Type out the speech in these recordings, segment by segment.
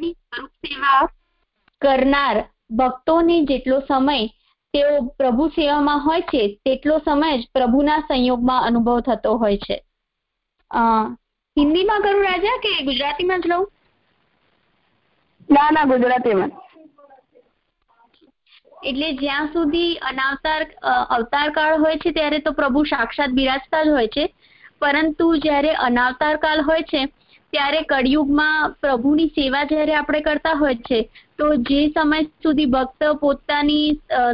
પ્રભુની સ્વરૂપ સેવા કરનાર ભક્તોને જેટલો સમય તેઓ પ્રભુ સેવામાં હોય છે તેટલો સમય જ પ્રભુના સંયોગમાં અનુભવ થતો હોય છે. હિન્દીમાં કરું રાજા કે ગુજરાતીમાં જ લઉં? ના ના ગુજરાતીમાં. એટલે જ્યાં સુધી અનાવતાર અવતાર કાળ હોય છે ત્યારે તો પ્રભુ સાક્ષાત બિરાજતા જ હોય છે. પરંતુ જ્યારે અનાવતાર કાળ હોય છે ત્યારે કળિયુગમાં પ્રભુની સેવા જ્યારે આપણે કરતા હોય છે, તો જે સમય સુધી ભક્ત પોતાની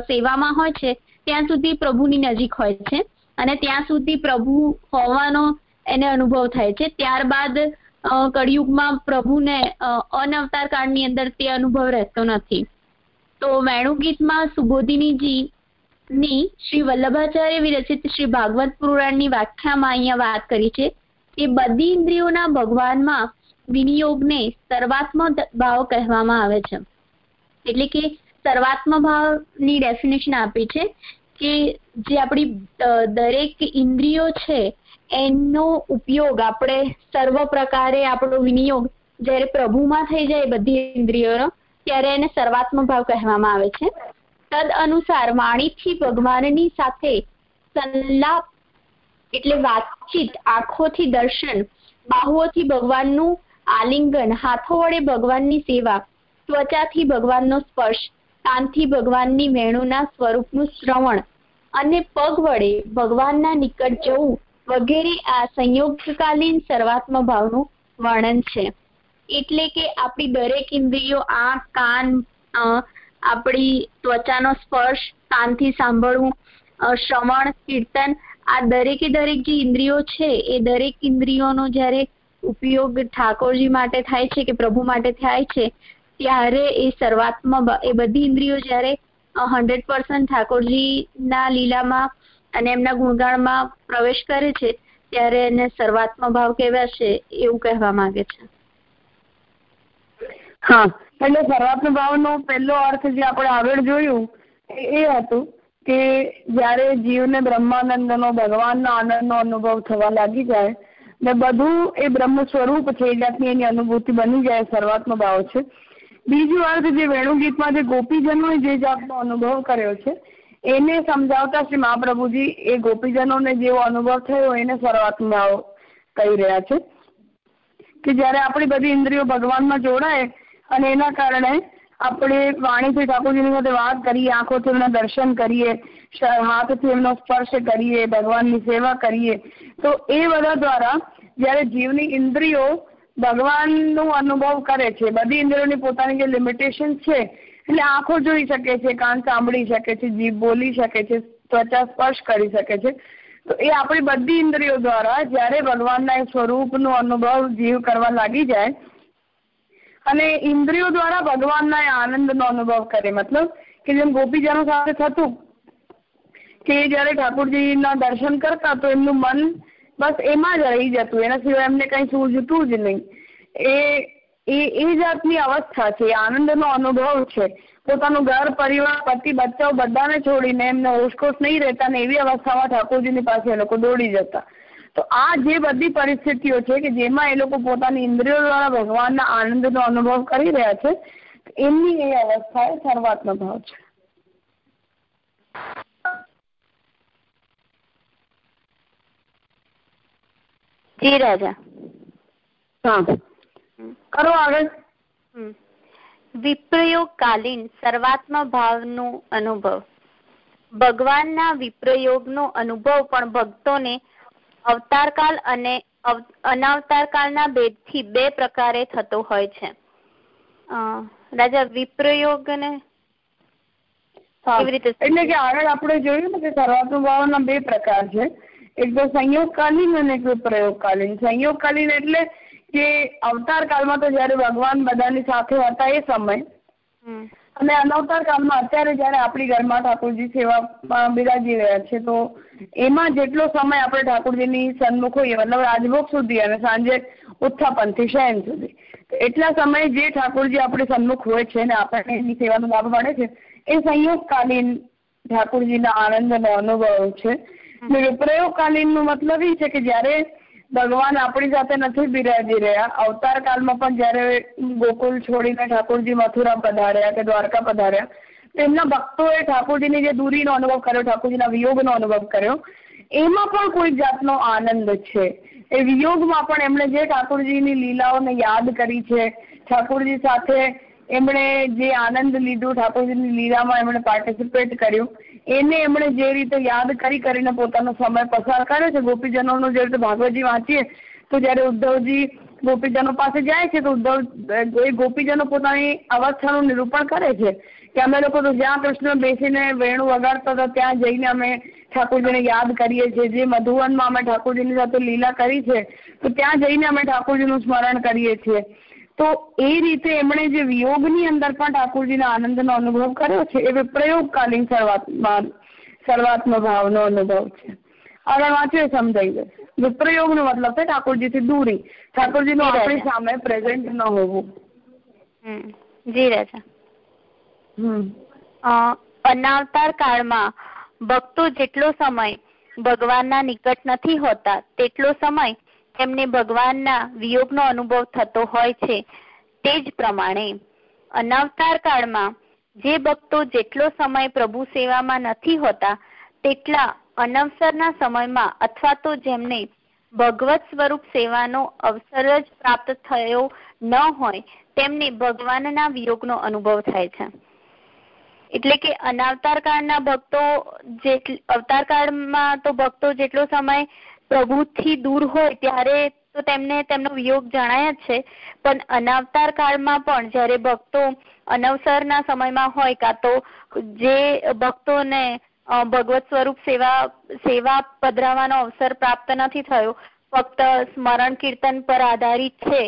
સેવામાં હોય છે, ત્યાં સુધી પ્રભુની નજીક હોય છે. અને ત્યાં સુધી પ્રભુ હોવાનો એને અનુભવ થાય છે. ત્યારબાદ કળિયુગમાં પ્રભુને અનવતાર કાળની અંદર તે અનુભવ રહેતો નથી. તો વેણુગીતમાં સુબોધિનીજી ની શ્રી વલ્લભાચાર્ય વિરચિત શ્રી ભાગવત પુરાણની વ્યાખ્યામાં અહીંયા વાત કરી છે. કે બધી ઇન્દ્રિયોના ભગવાનમાં વિનિયોગને સર્વાત્મ ભાવ કહેવામાં આવે છે. એટલે કે સર્વાત્મ ભાવની ડેફિનેશન આપી છે કે જે આપણી દરેક ઇન્દ્રિયો છે, એનો ઉપયોગ આપણે સર્વ પ્રકારે આપણો વિનિયોગ જ્યારે પ્રભુમાં થઈ જાય બધી ઇન્દ્રિયોનો, ત્યારે એને સર્વાત્મ ભાવ કહેવામાં આવે છે. તદ અનુસાર વાણીથી ભગવાનની સાથે સંલાપ એટલે વાતચીત, આંખોથી દર્શન, બાહુઓથી ભગવાનનું આલિંગન, હાથો વડે ભગવાનની સેવા, ત્વચાથી ભગવાનનો સ્પર્શ, કાનથી ભગવાનની વેણુના સ્વરૂપનું શ્રવણ અને પગ વડે ભગવાનના નિકટ જવું વગેરે આ સંયોગકાલીન સર્વાત્મ ભાવનું વર્ણન છે. એટલે કે આપણી દરેક ઇન્દ્રિયો, આંખ, કાન આપણી ત્વચાનો સ્પર્શ, કાનથી સાંભળવું શ્રવણ, કીર્તન આ દરેકે દરેક જે ઇન્દ્રિયો છે, એ દરેક ઇન્દ્રિયોનો જ્યારે ઉપયોગ ઠાકોરજી માટે થાય છે કે પ્રભુ માટે થાય છે, ત્યારે એ શરૂઆતમાં એ બધી ઇન્દ્રિયો જ્યારે હંડ્રેડ પર્સન્ટ ઠાકોરજીના લીલામાં અને એમના ગુણગાણમાં પ્રવેશ કરે છે, ત્યારે એને સર્વાત્મ ભાવ કહેવાશે એવું કહેવા માંગે છે. હા, એટલે સર્વાત્મ ભાવનો પહેલો અર્થ જે આપણે આગળ જોયું એ હતું કે જ્યારે જીવને બ્રહ્માનંદનો, ભગવાનના આનંદનો અનુભવ થવા લાગી જાય ને બધું એ બ્રહ્મ સ્વરૂપ છે, એ જાતની એની અનુભૂતિ બની જાય સર્વાત્મ ભાવ છે. બીજું અર્થ જે વેણુગીતમાં જે ગોપીજનોએ જે જાતનો અનુભવ કર્યો છે, એને સમજાવતા શ્રી મહાપ્રભુજી એ ગોપીજનોને જેવો અનુભવ થયો, એને સર્વાત્મ ભાવ કહી રહ્યા છે કે જ્યારે આપણી બધી ઇન્દ્રિયો ભગવાનમાં જોડાય અને એના કારણે આપણે વાણીથી ઠાકોરજીની સાથે વાત કરીએ, આંખોથી એમના દર્શન કરીએ હાથથી એમનો સ્પર્શ કરીએ, ભગવાનની સેવા કરીએ, તો એ બધા દ્વારા જ્યારે જીવની ઇન્દ્રિયો ભગવાનનો અનુભવ કરે છે, બધી ઇન્દ્રિયોની પોતાની જે લિમિટેશન છે, એટલે આંખો જોઈ શકે છે, કાન સાંભળી શકે છે, જીભ બોલી શકે છે, ત્વચા સ્પર્શ કરી શકે છે, તો એ આપણી બધી ઇન્દ્રિયો દ્વારા જ્યારે ભગવાનના સ્વરૂપનો અનુભવ જીવ કરવા લાગી જાય અને ઇન્દ્રિયો દ્વારા ભગવાનના આનંદનો અનુભવ કરે. મતલબ કે જેમ ગોપીજનો સાથે થતું કે જયારે ઠાકોરજીના દર્શન કરતા તો એમનું મન બસ એમાં જ રહી જતું. એના સિવાય એમને કઈ સૂઝતું જ નહીં. એ એ એ જાતની અવસ્થા છે. આનંદનો અનુભવ છે. પોતાનું ઘર, પરિવાર, પતિ, બચ્ચાઓ બધાને છોડીને એમને હોશકોશ નહીં રહેતા ને એવી અવસ્થામાં ઠાકોરજીની પાસે એ લોકો દોડી જતા. તો આ જે બધી પરિસ્થિતિઓ છે કે જેમાં એ લોકો પોતાની ઇન્દ્રિયો દ્વારા ભગવાનના આનંદનો અનુભવ કરી રહ્યા છે એમની એ અવસ્થા એ સર્વાત્મ ભાવ છે. જી રાજા. હા. કરો આગળ. વિપ્રયોગકાલીન સર્વાત્મ ભાવનો અનુભવ. ભગવાનના વિપ્રયોગનો અનુભવ પણ ભક્તોને અવતારકાલ અને અનાવતારકાળના ભેદથી બે પ્રકારે થતો હોય છે. રાજા વિપ્રયોગ ને એટલે કે આગળ આપણે જોયું ને કે સર્વાત્મ ભાવના બે પ્રકાર છે. એક તો સંયોગકાલીન અને એક પ્રયોગકાલીન સંયોગકાલીન એટલે કે અવતાર કાળમાં તો જયારે ભગવાન બધાની સાથે હતા એ સમય. અને અનવતાર કાળમાં અત્યારે જયારે આપણી ઘરમાં ઠાકોરજી સેવામાં બિરાજી રહ્યા છે તો એમાં જેટલો સમય આપણે ઠાકોરજીની સન્મુખ હોઈએ મતલબ રાજભોગ સુધી અને સાંજે ઉત્થાપનથી શયન સુધી એટલા સમયે જે ઠાકોરજી આપણે સન્મુખ હોય છે અને આપણને એની સેવાનો લાભ મળે છે એ સંયોગકાલીન ઠાકોરજીના આનંદનો અનુભવ છે. પ્રયોગકાલીન નો મતલબ એ છે કે જયારે ભગવાન આપણી સાથે નથી બિરાજી રહ્યા. અવતાર કાળમાં પણ જયારે ગોકુલ છોડીને ઠાકોરજી મથુરા પધાર્યા કે દ્વારકા પધાર્યા, તેમના ભક્તોએ ઠાકોરજીની જે દૂરીનો અનુભવ કર્યો, ઠાકોરજીના વિયોગનો અનુભવ કર્યો, એમાં પણ કોઈ જાતનો આનંદ છે. એ વિયોગમાં પણ એમણે જે ઠાકોરજીની લીલાઓને યાદ કરી છે, ઠાકોરજી સાથે એમણે જે આનંદ લીધો, ઠાકોરજીની લીલામાં એમણે પાર્ટિસિપેટ કર્યું. એને એમણે જે રીતે યાદ કરી કરીને પોતાનો સમય પસાર કર્યો છે, ગોપીજનોનું જે રીતે ભાગવતજી વાંચીએ, તો જયારે ઉદ્ધવજી ગોપીજનો પાસે જાય છે, તો ઉદ્ધવ, એ ગોપીજનો પોતાની અવસ્થાનું નિરૂપણ કરે છે કે અમે લોકો તો જ્યાં કૃષ્ણ બેસીને વેણુ વગાડતા હતા, ત્યાં જઈને અમે ઠાકોરજીને યાદ કરીએ છીએ. જે મધુવનમાં અમે ઠાકોરજીની સાથે લીલા કરી છે, તો ત્યાં જઈને અમે ઠાકોરજીનું સ્મરણ કરીએ છીએ. તો એ રીતે એમણે જે વિયોગની અંદર પણ ઠાકોરજીના આનંદનો અનુભવ કર્યો છે એ પ્રયોગકાલીન શરૂઆતમાં શરૂઆતનો ભાવનો અનુભવ છે. આગળ વાંચ્યું સમજાઈ જશે વિપ્રયોગનો મતલબ છે ઠાકોરજીથી દૂરી. ઠાકોરજીનું આપણી સામે પ્રેઝન્ટ ન હોવું. જી રાજા. અનાવતાર કાળમાં ભક્તો જેટલો સમય ભગવાનના નિકટ નથી હોતા તેટલો સમય તેમને ભગવાનના વિયોગનો અનુભવ થતો હોય છે, તે જ પ્રમાણે અનાવતાર કાળમાં જે ભક્તો જેટલો સમય પ્રભુ સેવામાં નથી હોતા, તેટલા અનવસરના સમયમાં અથવા તો જેમને ભગવત સ્વરૂપ સેવાનો અવસર જ પ્રાપ્ત થયો ન હોય, તેમને ભગવાનના વિયોગનો અનુભવ થાય છે. એટલે કે અનાવતાર કાળના ભક્તો જે અવતાર કાળમાં તો ભક્તો જેટલો સમય પ્રભુથી દૂર હોય ત્યારે તો તેમને તેમનો વિયોગ જણાય જ છે. પણ અનાવતાર કાળમાં પણ જ્યારે ભક્તો અનવસરના સમયમાં હોય કાં તો જે ભક્તોને ભગવત સ્વરૂપ સેવા સેવા પધરાવાનો અવસર પ્રાપ્ત નથી થયો, ફક્ત સ્મરણ કીર્તન પર આધારિત છે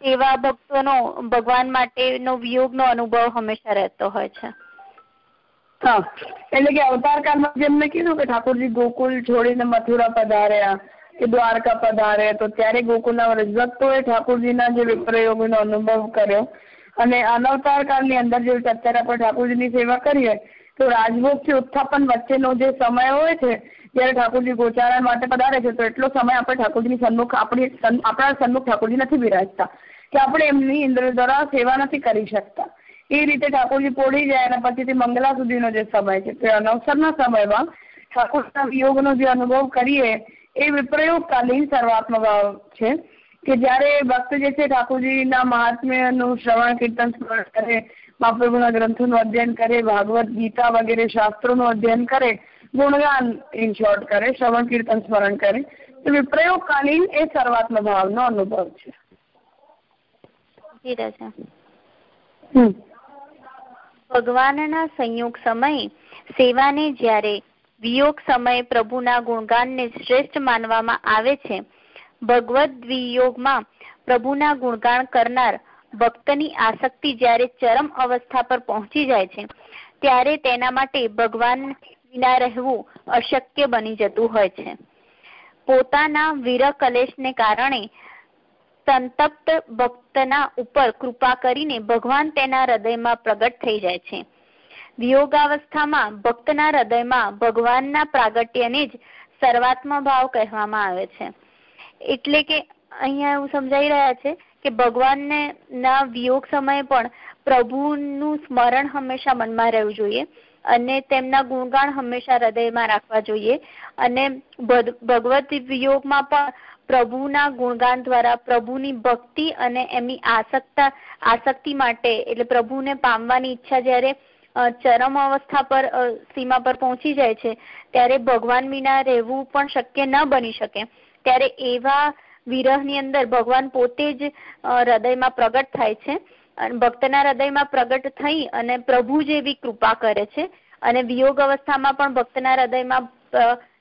એવા ભક્તોનો ભગવાન માટેનો વિયોગનો અનુભવ હંમેશા રહેતો હોય છે. હા. એટલે કે અવતાર કાળમાં જેમ કીધું કે ઠાકોરજી ગોકુલ છોડીને મથુરા પધાર્યા, કે દ્વારકા પધારે તો ત્યારે ગોકુલના વ્રજભક્તોએ ઠાકોરજીના જે વિપ્રયોગનો અનુભવ કર્યો. અને અનવતાર કાળની અંદર જે અત્યારે આપણે ઠાકોરજીની સેવા કરીએ તો રાજભોગથી ઉત્થાપન વચ્ચેનો જે સમય હોય છે, જયારે ઠાકોરજી ગોચારણ માટે પધારે છે, તો એટલો સમય આપણે ઠાકોરજીની સન્મુખ, આપણી આપણા સન્મુખ ઠાકોરજી નથી બિરાજતા. કે આપણે એમની ઇન્દ્ર દ્વારા સેવા નથી કરી શકતા. એ રીતે ઠાકોરજી પોળી જાય અને પછીથી મંગલા સુધીનો જે સમય છે તે અનવસરના સમયમાં ઠાકોરના વિયોગનો જે અનુભવ કરીએ એ વિપ્રયોગકાલીન સર્વાત્મ ભાવ છે કે જયારે ભક્ત જે છે ઠાકોરજીના મહાત્મ્યનું શ્રવણ કીર્તન સ્મરણ કરે મહાપ્રભુના ગ્રંથોનું અધ્યયન કરે ભાગવત ગીતા વગેરે શાસ્ત્રોનું અધ્યયન કરે ગુણગાન ઇન શોર્ટ કરે શ્રવણ કીર્તન સ્મરણ કરે તો વિપ્રયોગકાલીન એ સર્વાત્મ ભાવનો અનુભવ છે. ભગવાનના સંયોગ સમયે સેવાને જ્યારે વિયોગ સમયે પ્રભુના ગુણગાનને શ્રેષ્ઠ માનવામાં આવે છે, ભગવદ વિયોગમાં પ્રભુના ગુણગાન કરનાર ભક્તની આસક્તિ જ્યારે ચરમ અવસ્થા પર પહોંચી જાય છે, ત્યારે તેના માટે ભગવાન વિના રહેવું અશક્ય બની જતું હોય છે. પોતાના વિરહ કલેશને કારણે સંતપ્ત ભક્તના ઉપર કૃપા કરીને ભગવાન તેના હૃદયમાં પ્રગટ થઈ જાય છે. વિયોગાવસ્થામાં ભક્તના હૃદયમાં ભગવાનના પ્રાગટ્યને જ સર્વાત્મ ભાવ કહેવામાં આવે છે. એટલે કે અહીંયા એવું સમજાઈ રહ્યા છે કે ભગવાનને ના વિયોગ સમયે પણ પ્રભુનું સ્મરણ હંમેશા મનમાં રહેવું જોઈએ અને તેમના ગુણગાન હંમેશા હૃદયમાં રાખવા જોઈએ અને ભગવત વિયોગમાં પણ પ્રભુના ગુણગાન દ્વારા પ્રભુની ભક્તિ અને એમની આસક્તા, આસક્તિ માટે, એટલે પ્રભુને પામવાની ઈચ્છા જ્યારે ચરમ અવસ્થા પર સીમા પર પહોંચી જાય છે, ત્યારે ભગવાન વિના રહેવું પણ શક્ય ન બની શકે. ત્યારે એવા વિરહની અંદર ભગવાન પોતે જ હૃદયમાં પ્રગટ થાય છે. અને ભક્તના હૃદયમાં પ્રગટ થઈ અને પ્રભુ જેવી કૃપા કરે છે. અને વિયોગ અવસ્થામાં પણ ભક્તના હૃદયમાં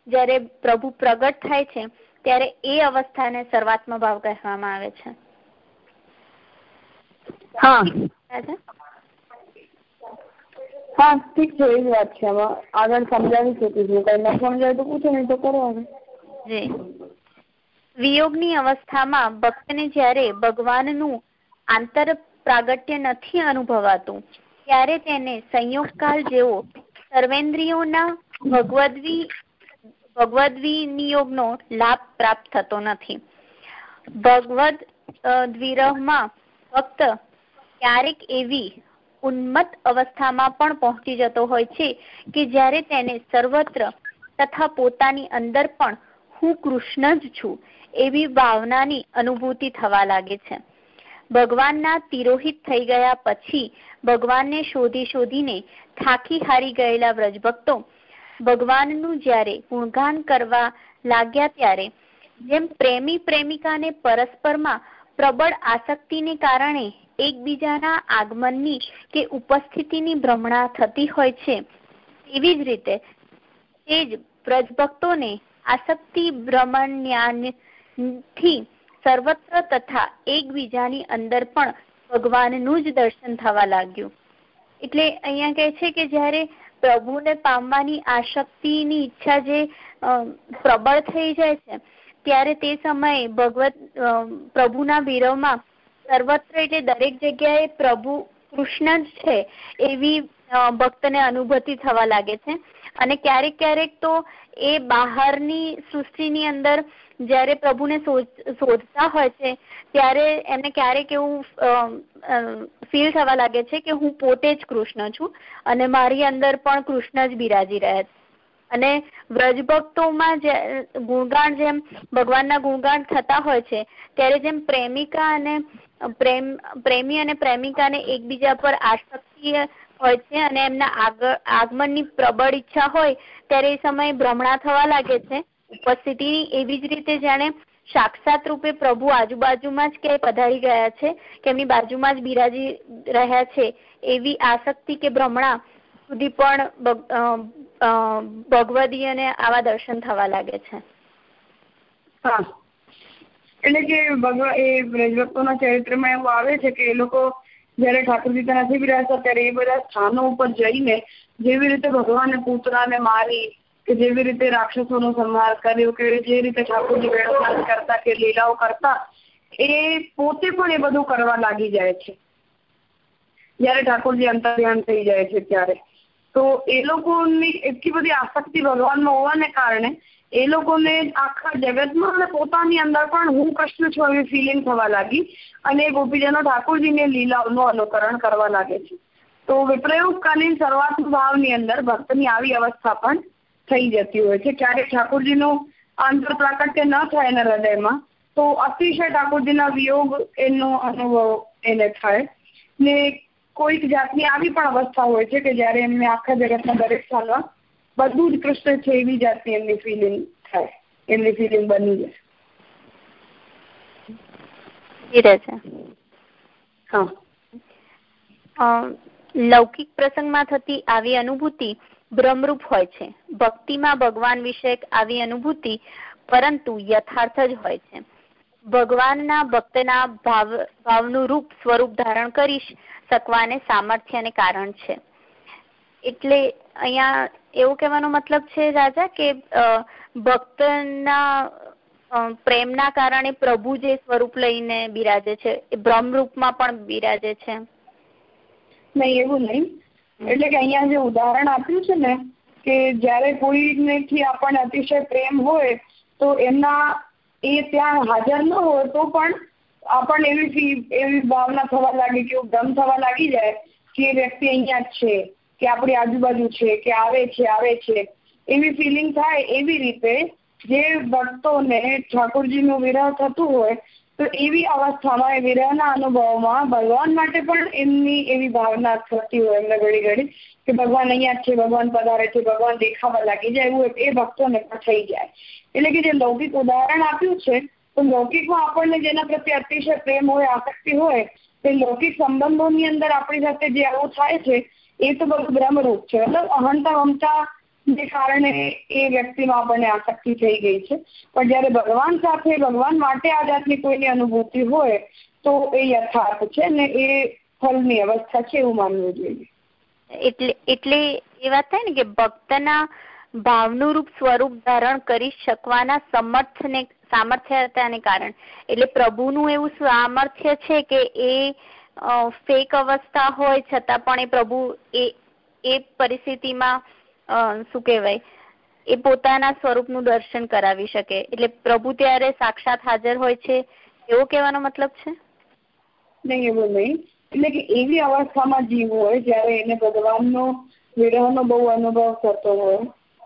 જ્યારે પ્રભુ પ્રગટ થાય છે ત્યારે એ અવસ્થાને સર્વાત્મ ભાવ કહેવામાં આવે છે. હા. હા ઠીક છે એ વાત છે. આગળ સમજાવી શકું છું કઈ ન સમજાય તો પૂછો નહીં તો કરો હવે. જી. વિયોગની અવસ્થામાં ભક્તને જ્યારે ભગવાનનું આંતર પ્રાગટ્ય નથી અનુભવાતું ત્યારે તેને સંયોગકાળ જેવો સર્વેન્દ્રિયોના ભગવદવી ભગવદ વિનિયોગનો લાભ પ્રાપ્ત થતો નથી. ભગવદ દ્વિરહમાં ફક્ત ક્યારેક એવી ઉન્મત્ત અવસ્થામાં પણ પહોંચી જતો હોય છે કે જ્યારે તેને સર્વત્ર તથા પોતાની અંદર પણ હું કૃષ્ણ જ છું એવી ભાવનાની અનુભૂતિ થવા લાગે છે. ભગવાનના તિરોહિત થઈ ગયા પછી ભગવાનને શોધી શોધીને થાકી હારી ગયેલા વ્રજભક્તો ભગવાનનું જ્યારે ગુણગાન કરવા લાગ્યા ત્યારે, જેમ પ્રેમી પ્રેમિકાને પરસ્પરમાં પ્રબળ આસક્તિને કારણે એકબીજાના આગમનની કે ઉપસ્થિતિની ભ્રમણા થતી હોય છે એવી જ રીતે તે જ પ્રજભક્તોને આસક્તિ ભ્રમણ્યાથી સર્વત્ર તથા એકબીજાની અંદર પણ ભગવાનનું જ દર્શન થવા લાગ્યું. એટલે અહીંયા કહે છે કે જ્યારે પ્રભુને પામવાની આશક્તિની ઈચ્છા જે પ્રબળ થઈ જાય છે, ત્યારે તે સમયે ભગવત પ્રભુના વિરહમાં સર્વત્ર એટલે દરેક જગ્યાએ પ્રભુ કૃષ્ણ જ છે એવી ભક્તને અનુભૂતિ થવા લાગે છે. અને ક્યારેક ક્યારેક તો એ બહારની સૃષ્ટિની અંદર જ્યારે પ્રભુને શોધતા હોય છે, ત્યારે એમને ક્યારેક એવું ફીલ થવા લાગે છે કે હું પોતે જ કૃષ્ણ છું અને મારી અંદર પણ કૃષ્ણ જ બિરાજી રહ્યા છે. અને વ્રજભક્તોમાં જે, ગુણગાન જેમ ભગવાનના ગુણગાન થતા હોય છે, ત્યારે જેમ પ્રેમિકા અને પ્રેમ, પ્રેમી અને પ્રેમિકાને એકબીજા પર આસક્તિ હોય છે અને એમના આગ, આગમનની પ્રબળ ઈચ્છા હોય, ત્યારે એ સમયે ભ્રમણા થવા લાગે છે. ઉપસ્થિતિની એવી જ રીતે જાણે સાક્ષાત રૂપે પ્રભુ આજુબાજુમાં જ ક્યાંય પધારી ગયા છે, કે એમની બાજુમાં જ બિરાજી રહ્યા છે, એવી આસક્તિ કે ભ્રમણા સુધી પણ ભગવદી અને આવા દર્શન થવા લાગે છે. હા. એટલે કે ભગવાન એ બ્રજભક્તોના ચરિત્રમાં એવું આવે છે કે એ લોકો જયારે ઠાકોરજી ત્યાં નથી બિરાજતા ત્યારે એ બધા સ્થાનો ઉપર જઈને જેવી રીતે ભગવાનને પૂતળાને મારી કે જેવી રીતે રાક્ષસોનો સંહાર કર્યો, કે જે રીતે ઠાકોરજી વેણોનાદ કરતા, કે લીલાઓ કરતા, એ પોતે પણ એ બધું કરવા લાગી જાય છે. જયારે ઠાકોરજી અંતર્ધ્યાન થઈ જાય છે ત્યારે. તો એ લોકોની એટલી બધી આસક્તિ ભગવાનમાં હોવાને કારણે એ લોકોને આખા જગતમાં અને પોતાની અંદર પણ હું કૃષ્ણ છું એવી ફિલિંગ થવા લાગી અને ગોપીજનો ઠાકોરજીને લીલાઓનું અનુકરણ કરવા લાગે છે. તો વિપ્રયોગકાલીન શરૂઆત ભાવની અંદર ભક્તની આવી અવસ્થા પણ થઈ જતી હોય છે. ક્યારેક ઠાકોરજીનું આંતર પ્રાકટ્ય ન થાય એના હૃદયમાં તો અતિશય ઠાકોરજીના વિયોગ એનો અનુભવ એને થાય. ને કોઈક જાતની આવી પણ અવસ્થા હોય છે કે જયારે એમને આખા જગતના દરેક સ્થાનમાં બધું જ કૃષ્ણ છે એવી જાતની એમની ફિલિંગ થાય. એમની ફિલિંગ બની જાય. લૌકિક પ્રસંગમાં થતી આવી અનુભૂતિ ભ્રમરૂપ હોય છે. ભક્તિમાં ભગવાન વિશે આવી અનુભૂતિ, પરંતુ યથાર્થ જ હોય છે. ભગવાનના ભક્તના ભાવ, ભાવનું રૂપ સ્વરૂપ ધારણ કરી શકવાને સામર્થ્ય અને કારણ છે. એટલે અહીંયા એવું કહેવાનો મતલબ છે રાજા કે ભક્તના પ્રેમના કારણે પ્રભુ જે સ્વરૂપ લઈને બિરાજે છે, એ ભ્રમ રૂપમાં પણ બિરાજે છે. નહીં, એવું નહીં. એટલે કે અહીંયા જે ઉદાહરણ આપ્યું છે ને, કે જયારે કોઈનેથી આપણને અતિશય પ્રેમ હોય, તો એમના એ ત્યાં હાજર ન હોય, તો પણ આપણને એવી એવી ભાવના થવા લાગે કે ભ્રમ થવા લાગી જાય કે એ વ્યક્તિ અહીંયા જ છે, કે આપણી આજુબાજુ છે, કે આવે છે આવે છે. એવી ફિલિંગ થાય એવી રીતે જે ભક્તોને ઠાકોરજીનું વિરહ થતું હોય તો એવી અવસ્થામાં એ વિરહના અનુભવમાં ભગવાન માટે પણ એમની એવી ભાવના થતી હોય એમને ઘડી ઘડી કે ભગવાન અહીંયા છે, ભગવાન પધારે છે, ભગવાન દેખાવા લાગી જાય, એવું એ ભક્તોને પણ થઈ જાય. એટલે કે જે લૌકિક ઉદાહરણ આપ્યું છે, તો લૌકિકમાં આપણને જેના પ્રત્યે અતિશય પ્રેમ હોય, આસક્તિ હોય, તે લૌકિક સંબંધોની અંદર આપણી સાથે જે આવું થાય છે, એ તો બધું બ્રહ્મરૂપ છે. મતલબ અહંતા મમતા ને કારણે એ વ્યક્તિમાં આપણને આસક્તિ થઈ ગઈ છે. પણ જ્યારે ભગવાન સાથે, ભગવાન માટે આ જાતની કોઈની અનુભૂતિ હોય, તો એ યથાર્થ છે ને એ ફલની અવસ્થા છે એવું માનવું જોઈએ. એટલે એટલે એ વાત થાય ને કે ભક્તના ભાવનું રૂપ સ્વરૂપ ધારણ કરી શકવાના સમર્થને, સામર્થ્યતાને કારણ. એટલે પ્રભુનું એવું સામર્થ્ય છે કે એ ફેક અવસ્થા હોય, છતાં પણ એ પ્રભુ એ એ પરિસ્થિતિમાં શું કહેવાય, એ પોતાના સ્વરૂપનું દર્શન કરાવી શકે. એટલે પ્રભુ ત્યારે સાક્ષાત હાજર હોય છે, એવો કહેવાનો મતલબ છે? નહીં, એવું નહીં. એટલે કે એવી અવસ્થામાં જીવ હોય, જ્યારે એને ભગવાનનો, વિરહનો બહુ અનુભવ થતો હોય.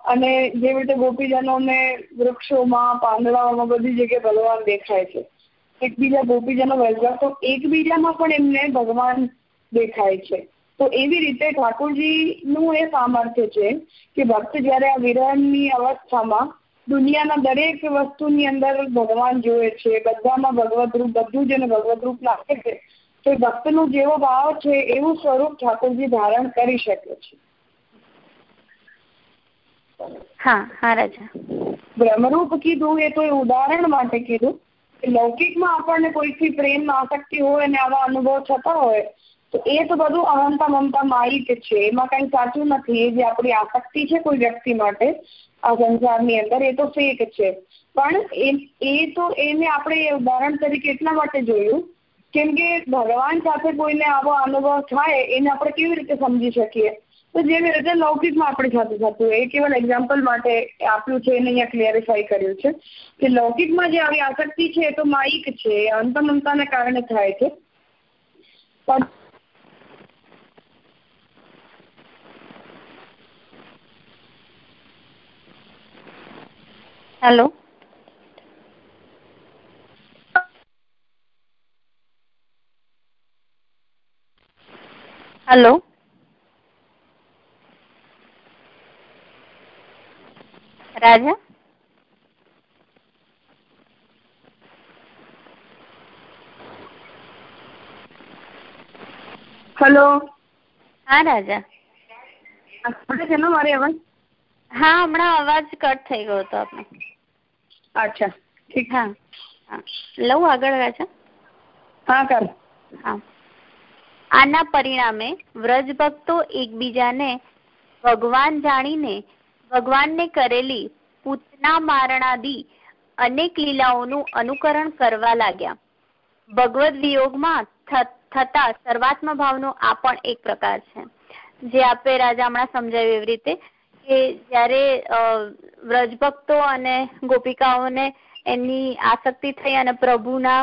અને જેવી રીતે ગોપીજનોને વૃક્ષોમાં, પાંદડાઓમાં બધી જગ્યાએ ભગવાન દેખાય છે. એકબીજા ગોપીજનો વહેલા તો એકબીજામાં પણ એમને ભગવાન દેખાય છે. તો એવી રીતે ઠાકોરજી નું એ સામર્થ્ય છે કે ભક્ત જયારે આ વિરહની અવસ્થામાં દુનિયાના દરેક વસ્તુની અંદર ભગવાન જોવે છે બધામાં ભગવત રૂપ બધું જ એને ભગવત રૂપ લાગે છે તો ભક્તનો જેવો ભાવ છે એવું સ્વરૂપ ઠાકોરજી ધારણ કરી શકે છે. હા હા રાજા. બ્રહ્મરૂપ કીધું એ તો ઉદાહરણ માટે કીધું કે લૌકિકમાં આપણને કોઈથી પ્રેમ આસક્તિ હોય અને આવા અનુભવ થતા હોય તો એ તો બધું અહંતા મમતા માયિક છે. એમાં કઈ સાચું નથી જે આપણી આસક્તિ છે કોઈ વ્યક્તિ માટે આ સંસારની અંદર, એ તો ફેક છે. પણ એ તો એને આપણે ઉદાહરણ તરીકે એટલા માટે જોયું, કેમ કે ભગવાન સાથે કોઈને આવો અનુભવ થાય, એને આપણે કેવી રીતે સમજી શકીએ? તો જેવી રીતે લૌકિકમાં આપણી સાથે થતું એ કેવલ એક્ઝામ્પલ માટે આપ્યું છે, એને અહીંયા ક્લેરિફાઈ કર્યું છે કે લૌકિકમાં જે આવી આસક્તિ છે, એ તો માયિક છે અંતમંતાને કારણે થાય છે. પણ હેલો. હેલો. રાજા? હેલો. હા રાજા. આપણે છે ને મારી અવાજ? હા હમણાં અવાજ કટ થઈ ગયો હતો આપનો. અચ્છા ઠીક. હા હા. લઉં આગળ રાજા હા કર હા. આના પરિણામે વ્રજ ભક્તો એકબીજાને ભગવાન જાણીને ભગવાનને કરેલી પૂતના મારણાદી અનેક લીલાઓનું અનુકરણ કરવા લાગ્યા. ભગવદ વિયોગમાં થતા સર્વાત્મ ભાવનો આ પણ એક પ્રકાર છે. જે આપે રાજા હમણાં સમજાવ્યું એવી રીતે કે જયારે વ્રજભક્તો અને ગોપિકાઓને એની આસક્તિ થઈ અને પ્રભુના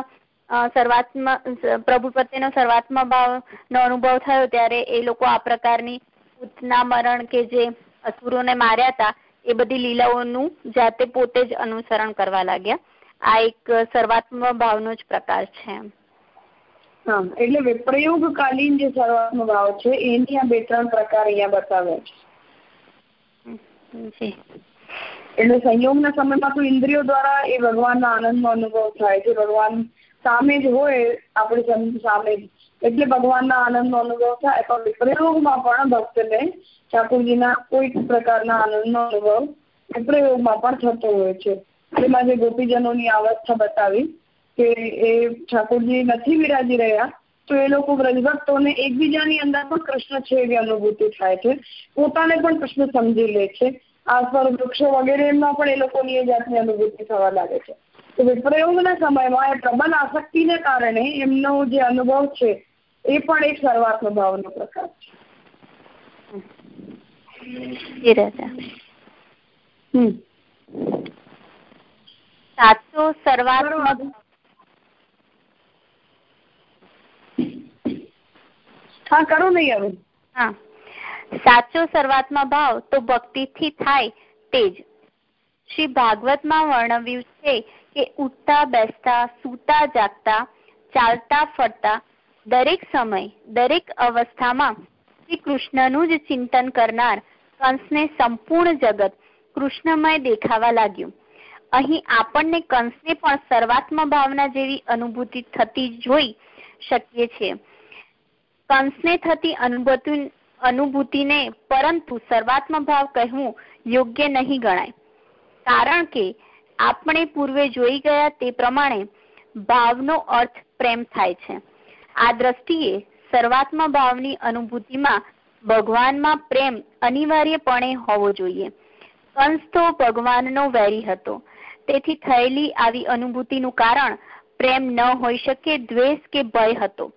સર્વાત્મ, પ્રભુ પ્રત્યેનો સર્વાત્મ ભાવ નો અનુભવ થયો ત્યારે એ લોકો આ પ્રકારની ઉતના મરણ કે જે અસુરોને માર્યા હતા, એ બધી લીલાઓનું જાતે પોતે જ અનુસરણ કરવા લાગ્યા. આ એક સર્વાત્મ ભાવનો જ પ્રકાર છે હા, એટલે વિપ્રયોગ કાલીન જે સર્વાત્મ ભાવ છે, એની આ બે ત્રણ પ્રકાર અહીંયા બતાવ્યા છે. એટલે સંયોગના સમયમાં તો ઇન્દ્રિયો દ્વારા એ ભગવાનના આનંદનો અનુભવ થાય છે. ભગવાન સામે જ હોય આપણી સામે જ એટલે ભગવાનના આનંદનો અનુભવ થાય. પણ વિપ્રયોગમાં પણ ભક્તને ઠાકોરજીના કોઈક પ્રકારના આનંદનો અનુભવ વિપ્રયોગમાં પણ થતો હોય છે. એમાં જે ગોપીજનોની અવસ્થા બતાવી કે એ ઠાકોરજી નથી વિરાજી રહ્યા. તો એ લોકો વ્રજભક્તોને એકબીજાની અંદર પણ કૃષ્ણ છે એવી અનુભૂતિ થાય છે. પોતાને પણ કૃષ્ણ સમજી લે છે. આસપાસ વૃક્ષો વગેરે એમાં પણ એ લોકોની એ જાતની અનુભૂતિ થવા લાગે છે. તો વિપ્રયોગના સમયમાં એ પ્રબલ આસક્તિને કારણે એમનો જે અનુભવ છે એ પણ એક સર્વાત્મ ભાવનો પ્રકાર છે. સાચો સર્વાત્મ હા, કરું નહીં હવે. હા. સાચો સર્વાત્મા ભાવ તો ભક્તિથી થાય તે જ. શ્રી ભાગવતમાં વર્ણવ્યું છે કે ઉઠતા, બેસતા, સૂતા, જાગતા, ચાલતા, ફરતા, દરેક સમય, દરેક અવસ્થામાં શ્રી કૃષ્ણનું જ ચિંતન કરનાર કંસને સંપૂર્ણ જગત કૃષ્ણમય દેખાવા લાગ્યું. અહીં આપણને કંસને પણ સર્વાત્મ ભાવના જેવી અનુભૂતિ થતી જોઈ શકીએ છીએ. કંસને થતી અનુભૂતિ, અનુભૂતિને પરંતુ સર્વાત્મ ભાવ કહેવું યોગ્ય નહીં ગણાય. કારણ કે આપણે પૂર્વે જોઈ ગયા તે પ્રમાણે ભાવનો અર્થ પ્રેમ થાય છે. આ દ્રષ્ટિએ સર્વાત્મ ભાવની અનુભૂતિમાં ભગવાનમાં પ્રેમ અનિવાર્યપણે હોવો જોઈએ. કંસ તો ભગવાનનો વેરી હતો. તેથી થયેલી આવી અનુભૂતિનું કારણ પ્રેમ ન હોઈ શકે, દ્વેષ કે ભય હતો.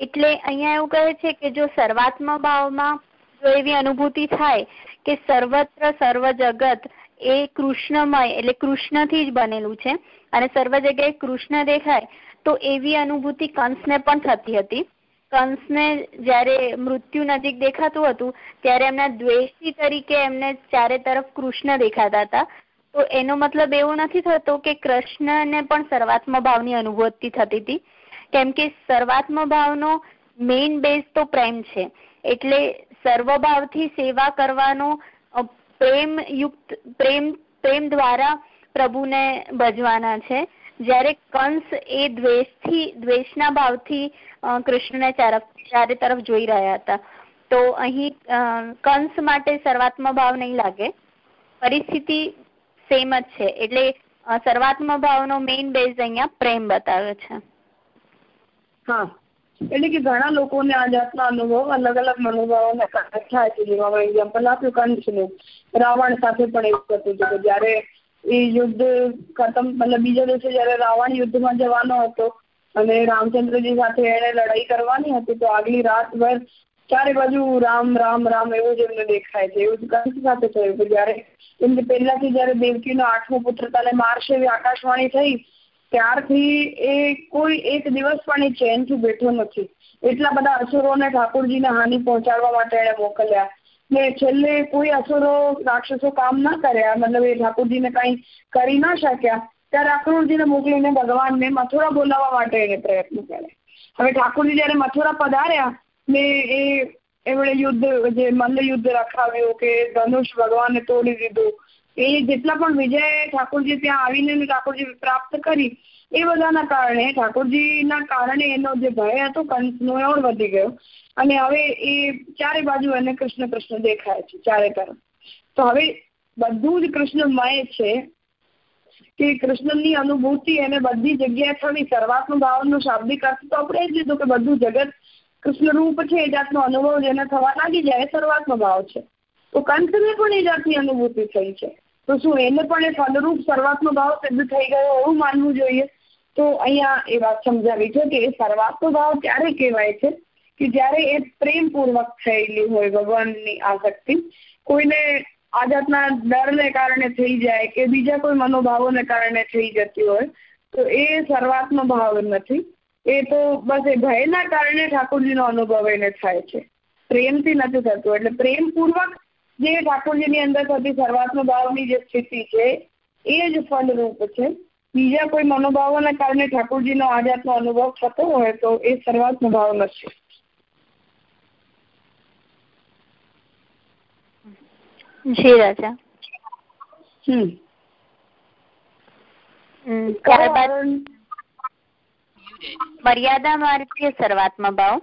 એટલે અહીંયા એવું કહે છે કે જો સર્વાત્મ ભાવમાં જો એવી અનુભૂતિ થાય કે સર્વત્ર સર્વ જગત એ કૃષ્ણમય, એટલે કૃષ્ણથી જ બનેલું છે, અને સર્વ જગ્યાએ કૃષ્ણ દેખાય, તો એવી અનુભૂતિ કંસને પણ થતી હતી. કંસને જ્યારે મૃત્યુ નજીક દેખાતું હતું, ત્યારે એમના દ્વેષી તરીકે એમને ચારે તરફ કૃષ્ણ દેખાતા હતા. તો એનો મતલબ એવો નથી થતો કે કૃષ્ણને પણ સર્વાત્મ ભાવની અનુભૂતિ થતી હતી. કેમ કે સર્વાત્મ ભાવનો મેઇન બેઝ તો પ્રેમ છે. એટલે સર્વભાવથી સેવા કરવાનો પ્રેમ યુક્ત પ્રેમ પ્રેમ દ્વારા પ્રભુને ભજવાના છે. જ્યારે કંસ એ દ્વેષથી, દ્વેષના ભાવથી કૃષ્ણને ચારે તરફ જોઈ રહ્યા હતા. તો અહીં કંસ માટે સર્વાત્મ ભાવ નહીં લાગે. પરિસ્થિતિ સેમ જ છે. એટલે સર્વાત્મ ભાવનો મેઇન બેઝ અહીંયા પ્રેમ બતાવે છે. હા. એટલે કે ઘણા લોકોને આ જાતના અનુભવ અલગ અલગ મનોભાવોને કારણે થાય છે. જેમાં એક્ઝામ્પલ આપ્યું, કંસનું. રાવણ સાથે પણ એવું થતું હતું કે જયારે એ યુદ્ધ ખતમ, મતલબ બીજા દિવસે જયારે રાવણ યુદ્ધમાં જવાનો હતો અને રામચંદ્રજી સાથે એને લડાઈ કરવાની હતી, તો આગલી રાતભર ચારે બાજુ રામ રામ રામ એવું જ એમને દેખાય છે. એવું કંસ સાથે થયું કે જયારે એમને પહેલાથી જયારે દેવકીનો આઠમો પુત્ર તાલે મારશે એવી આકાશવાણી થઈ, ત્યારથી એ કોઈ એક દિવસ પણ એ ચેનથી બેઠો નથી. એટલા બધા અસુરોને ઠાકોરજીને હાનિ પહોંચાડવા માટે એને મોકલ્યા. ને છેલ્લે કોઈ અસુરો, રાક્ષસો કામ ના કર્યા, મતલબ એ ઠાકોરજીને કઈ કરી ના શક્યા, ત્યારે અક્રૂરજીને મોકલીને ભગવાનને મથુરા બોલાવવા માટે એને પ્રયત્ન કરે હવે ઠાકોરજી જયારે મથુરા પધાર્યા ને એ, એમણે યુદ્ધ, જે મલ્લ યુદ્ધ રખાવ્યું કે ધનુષ ભગવાને તોડી દીધું. એ જેટલા પણ વિજય ઠાકોરજી ત્યાં આવીને ઠાકોરજી પ્રાપ્ત કરી, એ બધાના કારણે, ઠાકોરજીના કારણે એનો જે ભય હતો કંસનો ઓર વધી ગયો. અને હવે એ ચારે બાજુ એને કૃષ્ણ કૃષ્ણ દેખાય છે, ચારે તરફ. તો હવે બધું જ કૃષ્ણમય છે કે કૃષ્ણની અનુભૂતિ એને બધી જગ્યાએ થવી સર્વાત્મ ભાવનો શાબ્દિક અર્થ તો આપણે જ લીધું કે બધું જગત કૃષ્ણ રૂપ છે એ જાતનો અનુભવ જેને થવા લાગી જાય સર્વાત્મ ભાવ છે. તો કંસને પણ એ જાતની અનુભૂતિ થઈ છે. તો શું એને પણ એ ફલરૂપ સર્વાત્મ ભાવ સિદ્ધ થઈ ગયો એવું માનવું જોઈએ? તો અહીંયા એ વાત સમજાવી છે કે એ સર્વાત્મ ભાવ ત્યારે કહેવાય છે કે જ્યારે એ પ્રેમપૂર્વક થયેલી હોય ભગવાનની આસક્તિ કોઈને આ જાતના ડરને કારણે થઈ જાય કે બીજા કોઈ મનોભાવોને કારણે થઈ જતી હોય, તો એ સર્વાત્મ ભાવ નથી. એ તો બસ એ ભયના કારણે ઠાકોરજીનો અનુભવ એને થાય છે. પ્રેમથી નથી થતું એટલે પ્રેમપૂર્વક જે ઠાકોરજીની અંદર થતી સર્વાત્મ ભાવની જે સ્થિતિ છે એ જ ફળરૂપ છે. બીજા કોઈ મનોભાવોના કારણે ઠાકોરજીનો આ જાતનો અનુભવ થતો હોય તો એ સર્વાત્મ ભાવ નથી જી રાજા. હમ. ત્યારબાદ મર્યાદા માર્ગે સર્વાત્મ ભાવ.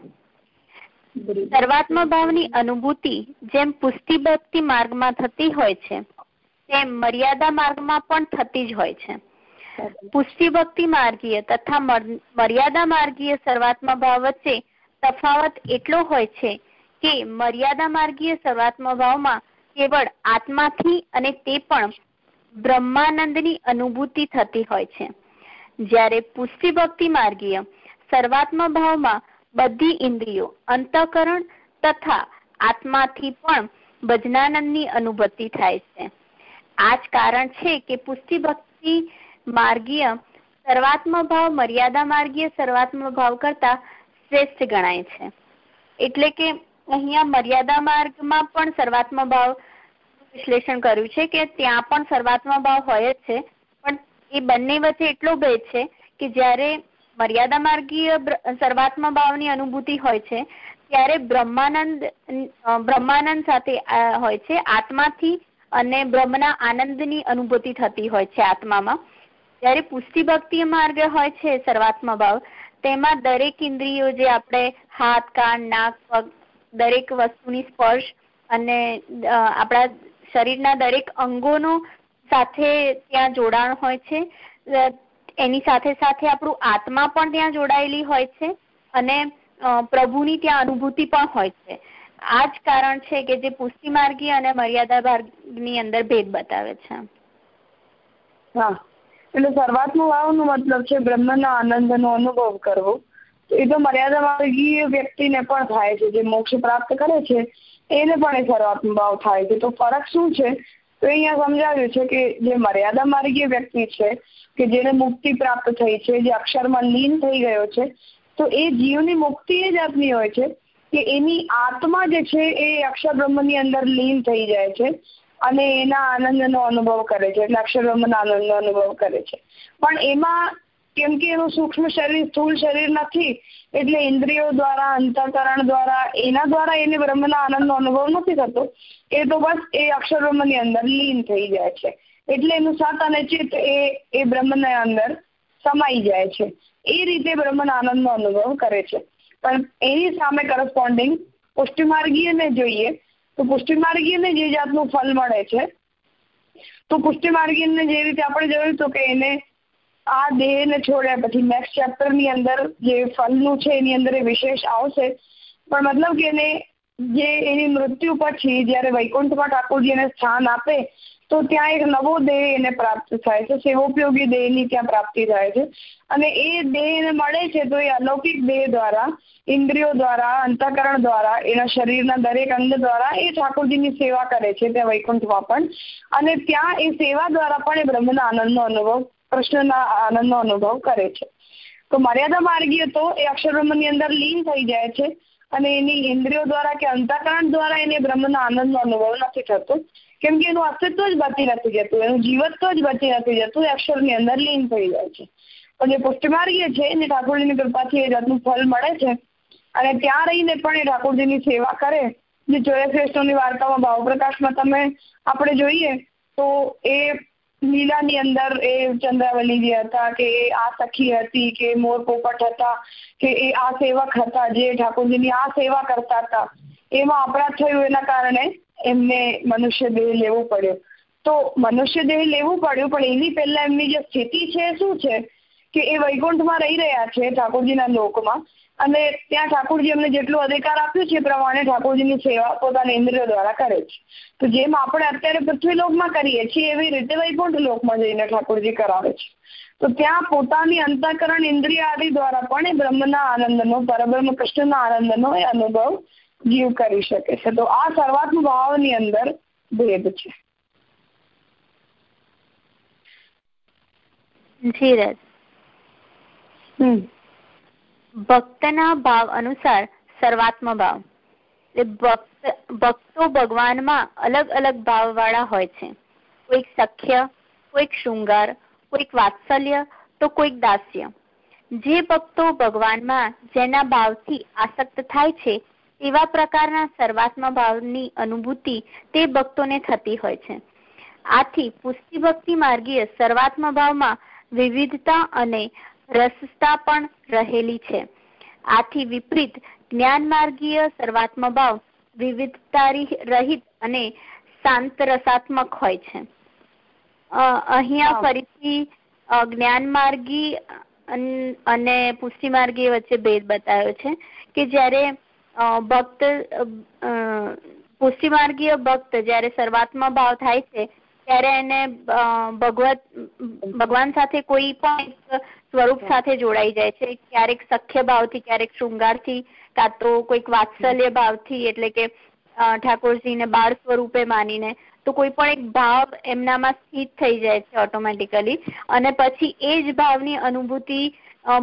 સર્વાત્મ ભાવની અનુભૂતિ જેમ પુષ્ટિ ભક્તિ માર્ગમાં થતી હોય છે તેમ મર્યાદા માર્ગમાં પણ થતી જ હોય છે. પુષ્ટિ ભક્તિ માર્ગીય તથા મર્યાદા માર્ગીય સર્વાત્મ ભાવ વચ્ચે તફાવત એટલો હોય છે કે મર્યાદા માર્ગીય સર્વાત્મ ભાવમાં કેવળ આત્માથી અને તે પણ બ્રહ્માનંદની અનુભૂતિ થતી હોય છે. જ્યારે પુષ્ટિ ભક્તિ માર્ગીય સર્વાત્મ ભાવમાં બધી ઇન્દ્રિયો, અંતઃકરણ તથા આત્માથી પણ ભજનાનંદની અનુભૂતિ થાય છે. આ જ કારણ છે કે પુષ્ટિ ભક્તિ માર્ગીય સર્વાત્મ ભાવ મર્યાદા માર્ગીય સર્વાત્મ ભાવ કરતા શ્રેષ્ઠ ગણાય છે. એટલે કે અહીંયા મર્યાદા માર્ગમાં પણ સર્વાત્મ ભાવ વિશ્લેષણ કર્યું છે કે ત્યાં પણ સર્વાત્મ ભાવ હોય જ છે. એ બંને વચ્ચે એટલો ભેદ છે કે જ્યારે મર્યાદા માર્ગીય સર્વાત્મ ભાવની અનુભૂતિ હોય છે, ત્યારે બ્રહ્માનંદ બ્રહ્માનંદ સાથે હોય છે આત્માથી અને બ્રહ્મના આનંદની અનુભૂતિ થતી હોય છે આત્મામાં. જ્યારે પુષ્ટિ ભક્તિ માર્ગ હોય છે સર્વાત્મ ભાવ, તેમાં દરેક ઇન્દ્રિયો જે આપણે હાથ, કાન, નાક, પગ, દરેક વસ્તુની સ્પર્શ અને આપણા શરીરના દરેક અંગોનો સાથે ત્યાં જોડાણ હોય છે. એની સાથે સાથે આપણું આત્મા પણ ત્યાં જોડાયેલી હોય છે અને પ્રભુની ત્યાં અનુભૂતિ પણ હોય છે. આ જ કારણ છે કે જે પુષ્ટિ માર્ગી અને મર્યાદા માર્ગની અંદર ભેદ બતાવે છે. હા. એટલે સર્વાત્મ ભાવનો મતલબ છે બ્રહ્મના આનંદનો અનુભવ કરવો. એ તો મર્યાદા માર્ગી વ્યક્તિને પણ થાય છે. જે મોક્ષ પ્રાપ્ત કરે છે, એને પણ એ સર્વાત્મ ભાવ થાય છે. તો ફરક શું છે? તો અહીંયા સમજાવ્યું છે કે જે મર્યાદા માર્ગીય વ્યક્તિ છે, કે જેને મુક્તિ પ્રાપ્ત થઈ છે, જે અક્ષરમાં લીન થઈ ગયો છે, તો એ જીવની મુક્તિ એ જાતની હોય છે કે એની આત્મા જે છે એ અક્ષર બ્રહ્મની અંદર લીન થઈ જાય છે અને એના આનંદનો અનુભવ કરે છે, એટલે અક્ષર બ્રહ્મના આનંદનો અનુભવ કરે છે. પણ એમાં કેમ કે એનું સૂક્ષ્મ શરીર સ્થૂળ શરીર નથી, એટલે ઇન્દ્રિયો દ્વારા, અંતઃકરણ દ્વારા, એના દ્વારા એને બ્રહ્મના આનંદનો અનુભવ નથી થતો. એ તો બસ એ અક્ષર બ્રહ્મની અંદર લીન થઈ જાય છે. એટલે એનું સત અને ચિત્ત એ એ બ્રહ્મના અંદર સમાઈ જાય છે. એ રીતે બ્રહ્મના આનંદનો અનુભવ કરે છે. પણ એની સામે કરસ્પોન્ડિંગ પુષ્ટિમાર્ગીયને જોઈએ, તો પુષ્ટિમાર્ગીયને જે જાતનું ફલ મળે છે, તો પુષ્ટિમાર્ગીયને જે રીતે આપણે જોયું તો કે એને આ દેહને છોડ્યા પછી નેક્સ્ટ ચેપ્ટરની અંદર જે ફલનું છે એની અંદર એ વિશેષ આવશે. પણ મતલબ કે એને જે એની મૃત્યુ પછી જ્યારે વૈકુંઠમાં ઠાકોરજી એને સ્થાન આપે, તો ત્યાં એક નવો દેહ એને પ્રાપ્ત થાય છે. સેવોપયોગી દેહની ત્યાં પ્રાપ્તિ થાય છે. અને એ દેહ એને મળે છે તો એ અલૌકિક દેહ દ્વારા, ઇન્દ્રિયો દ્વારા, અંતઃકરણ દ્વારા, એના શરીરના દરેક અંગ દ્વારા એ ઠાકોરજીની સેવા કરે છે ત્યાં વૈકુંઠમાં પણ. અને ત્યાં એ સેવા દ્વારા પણ એ બ્રહ્મના આનંદનો અનુભવ કૃષ્ણના આનંદનો અનુભવ કરે છે. તો મર્યાદા માર્ગીય તો એ અક્ષરબ્રહ્મની અંદર લીન થઈ જાય છે અને એની ઇન્દ્રિયો દ્વારા કે અંતઃકરણ દ્વારા એને બ્રહ્મના આનંદનો અનુભવ નથી થતો. કેમ કે એનું અસ્તિત્વ જ બચી નથી જતું, એનું જીવત્વ જ બચી નથી જતું, એ અક્ષરની અંદર લીન થઈ જાય છે. પણ જે પુષ્ટિમાર્ગીય છે, એને ઠાકોરજીની કૃપાથી એ જાતનું ફળ મળે છે અને ત્યાં રહીને પણ એ ઠાકોરજીની સેવા કરે. જે ચોર્યાસી વાર્તામાં ભાવપ્રકાશમાં તમે આપણે જોઈએ, તો એ લીલાની અંદર એ ચંદ્રાવલી જે હતા કે એ આ સખી હતી કે મોર પોપટ હતા કે એ આ સેવક હતા જે ઠાકોરજીની આ સેવા કરતા હતા, એમાં અપરાધ થયું એના કારણે એમને મનુષ્ય દેહ લેવું પડ્યો. તો મનુષ્ય દેહ લેવું પડ્યું પણ એની પહેલા એમની જે સ્થિતિ છે શું છે? કે એ વૈકુંઠમાં રહી રહ્યા છે ઠાકોરજીના લોકમાં. અને ત્યાં ઠાકોરજી અમને જેટલો અધિકાર આપ્યો છે એ પ્રમાણે ઠાકોરજીની સેવા પોતાના ઇન્દ્રિયો દ્વારા કરે છે. તો જેમ આપણે અત્યારે પૃથ્વી લોકમાં કરીએ છીએ, એવી રીતે વૈકુંઠ લોકમાં જઈને ઠાકોરજી કરાવે છે. તો ત્યાં પોતાની અંતઃકરણ ઇન્દ્રિય આદિ દ્વારા પણ એ બ્રહ્મના આનંદનો, પરબ્રહ્મ કૃષ્ણના આનંદનો એ અનુભવ જીવ કરી શકે છે. તો આ સર્વાત્મ ભાવની અંદર ભેદ છે. ધીરજ. ભક્તના ભાવ અનુસાર સર્વાત્મ ભાવ. ભક્તો ભગવાનમાં અલગ અલગ ભાવ વાળા હોય છે. કોઈક સખ્ય, કોઈક શૃંગાર, કોઈક વાત્સલ્ય, તો કોઈક દાસ્ય. જે ભક્તો ભગવાનમાં જેના ભાવથી આસક્ત થાય છે, એવા પ્રકારના સર્વાત્મ ભાવની અનુભૂતિ તે ભક્તોને થતી હોય છે. આથી પુષ્ટિ ભક્તિ માર્ગીય સર્વાત્મ ભાવમાં વિવિધતા અને રસતા પણ રહેલી છે. આથી વિપરીત જ્ઞાન માર્ગીય સર્વાત્મ ભાવ વિવિધતા રહિત અને શાંત રસાત્મક હોય છે. અહીંયા ફરીથી જ્ઞાન માર્ગી અને પુષ્ટિ માર્ગી વચ્ચે ભેદ બતાવ્યો છે કે જ્યારે ભક્ત પુષ્ટિ માર્ગીય ભક્ત જ્યારે સર્વાત્મા ભાવ થાય છે ત્યારે એને ભગવત ભગવાન સાથે કોઈ પણ સ્વરૂપ સાથે જોડાઈ જાય છે. ક્યારેક સખ્ય ભાવથી ક્યારેક શૃંગારથી કાં તો કોઈક વાત્સલ્ય ભાવથી એટલે કે ઠાકોરજીને બાળ સ્વરૂપે માનીને તો કોઈ પણ એક ભાવ એમનામાં સ્થિત થઈ જાય છે ઓટોમેટિકલી અને પછી એ જ ભાવની અનુભૂતિ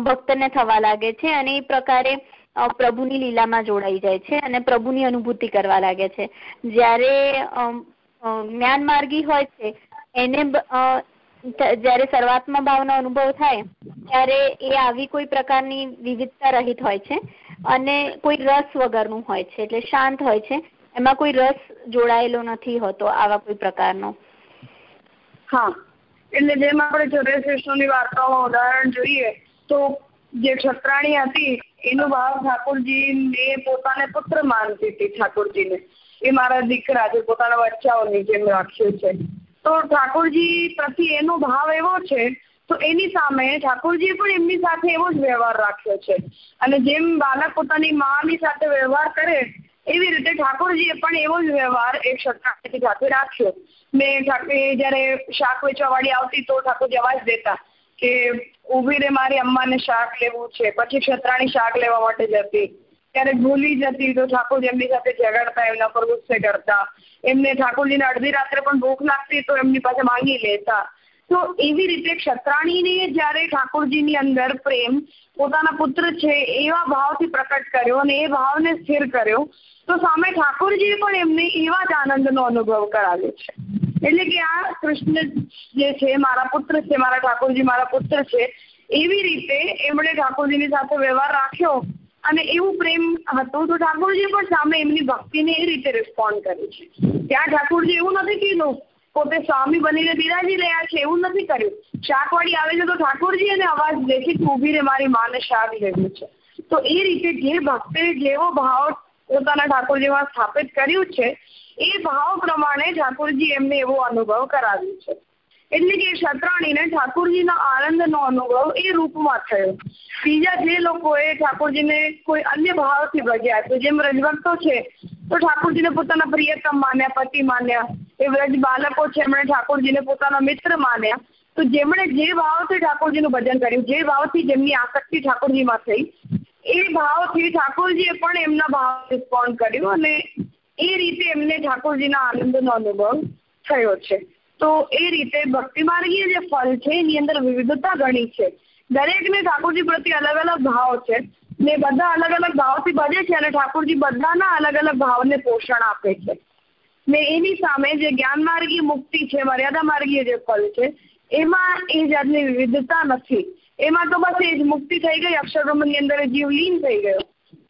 ભક્તને થવા લાગે છે અને એ પ્રકારે પ્રભુની લીલામાં જોડાઈ જાય છે અને પ્રભુની અનુભૂતિ કરવા લાગે છે. જ્યારે જ્ઞાન માર્ગી હોય છે, એને જયારે સર્વાત્મ ભાવનો અનુભવ થાય, ત્યારે એ આવી કોઈ પ્રકારની વિવિધતા રહિત હોય છે અને કોઈ રસ વગરનું હોય છે, એટલે શાંત હોય છે, એમાં કોઈ રસ જોડાયેલો નથી હોતો આવા કોઈ પ્રકારનો. હા, એટલે જેમ આપણે ચોરેશ્વરની વાર્તાઓમાં ઉદાહરણ જોઈએ, તો જે ક્ષત્રાણી હતી, એનો ભાવ ઠાકોરજી ને પોતાને પુત્ર માનતી હતી ઠાકોરજીને. એ મારા દીકરા જે પોતાના બચ્ચાઓની જેમ રાખ્યું છે. તો ઠાકોરજી પ્રત્યે એનો ભાવ એવો છે, તો એની સામે ઠાકોરજીએ પણ એમની સાથે એવો જ વ્યવહાર રાખ્યો છે. અને જેમ બાળક પોતાની માની સાથે વ્યવહાર કરે, એવી રીતે ઠાકોરજીએ પણ એવો જ વ્યવહાર એક ક્ષત્રાણી સાથે રાખ્યો. મેં ઠાકોર જયારે શાક વેચવા વાળી આવતી તો ઠાકોરજી અવાજ દેતા કે ઊભી રે મારી અમ્માને શાક લેવું છે, પછી ક્ષત્રાણી શાક લેવા માટે જતી. ક્યારેક ભૂલી જતી તો ઠાકોરજી એમની સાથે ઝઘડતા, એમના પર ગુસ્સે કરતા. એમને ઠાકોરજીને અડધી રાત્રે પણ ભૂખ લાગતી તો એમની પાસે માંગી લેતા. તો એવી રીતે ક્ષત્રાણીને જ્યારે ઠાકોરજીની અંદર પ્રેમ પોતાના પુત્ર છે એવા ભાવથી પ્રકટ કર્યો અને એ ભાવને સ્થિર કર્યો, તો સામે ઠાકોરજીએ પણ એમને એવા જ આનંદનો અનુભવ કરાવ્યો છે. એટલે કે આ કૃષ્ણ જે છે, મારા પુત્ર છે, મારા ઠાકોરજી મારા પુત્ર છે, એવી રીતે એમણે ઠાકોરજીની સાથે વ્યવહાર રાખ્યો અને એવું પ્રેમ હતું તો ઠાકોરજી, પણ સામે એમની ભક્તિને એ રીતે રિસ્પોન્ડ કર્યું છે. ત્યાં ઠાકોરજી એવું નથી કીધું, પોતે સ્વામી બનીને બિરાજી રહ્યા છે. એવું નથી કર્યું. શાકવાડી આવે છે તો ઠાકોરજી અને અવાજ દે છે રે મારી માને શાક લેવું છે. તો એ રીતે જે ભક્તે જેવો ભાવ પોતાના ઠાકોરજીમાં સ્થાપિત કર્યું છે, એ ભાવ પ્રમાણે ઠાકોરજી એમને એવો અનુભવ કરાવ્યો છે. એટલે કે ક્ષત્રાણીને ઠાકોરજીના આનંદનો અનુભવ એ રૂપમાં થયો. બીજા જે લોકોએ ઠાકોરજીને કોઈ અન્ય ભાવથી ભજ્યા તો જેમ રજભક્તો છે, તો ઠાકોરજીને પોતાના પ્રિયતમ માન્યા, પતિ માન્યા, એ વ્રજ બાલકો છે, એમણે ઠાકોરજીને પોતાના મિત્ર માન્યા. તો જેમણે જે ભાવથી ઠાકોરજીનું ભજન કર્યું, જે ભાવથી જેમની આસક્તિ ઠાકોરજીમાં થઈ, એ ભાવથી ઠાકોરજીએ પણ એમના ભાવ રિસ્પોન્ડ કર્યું અને એ રીતે એમને ઠાકોરજીના આનંદનો અનુભવ થયો છે. તો એ રીતે ભક્તિ માર્ગીય જે ફળ છે, એની અંદર વિવિધતા ઘણી છે. દરેકને ઠાકોરજી પ્રત્યે અલગ અલગ ભાવ છે. ને બધા અલગ અલગ ભાવથી ભજે છે અને ઠાકોરજી બધાના અલગ અલગ ભાવને પોષણ આપે છે. ને એની સામે જે જ્ઞાન માર્ગી મુક્તિ છે મર્યાદા માર્ગીય જે ફળ છે, એમાં એ જાતની વિવિધતા નથી. એમાં તો બસ એ જ મુક્તિ થઈ ગઈ અક્ષરબ્રહ્મની અંદર જીવ લીન થઈ ગયો.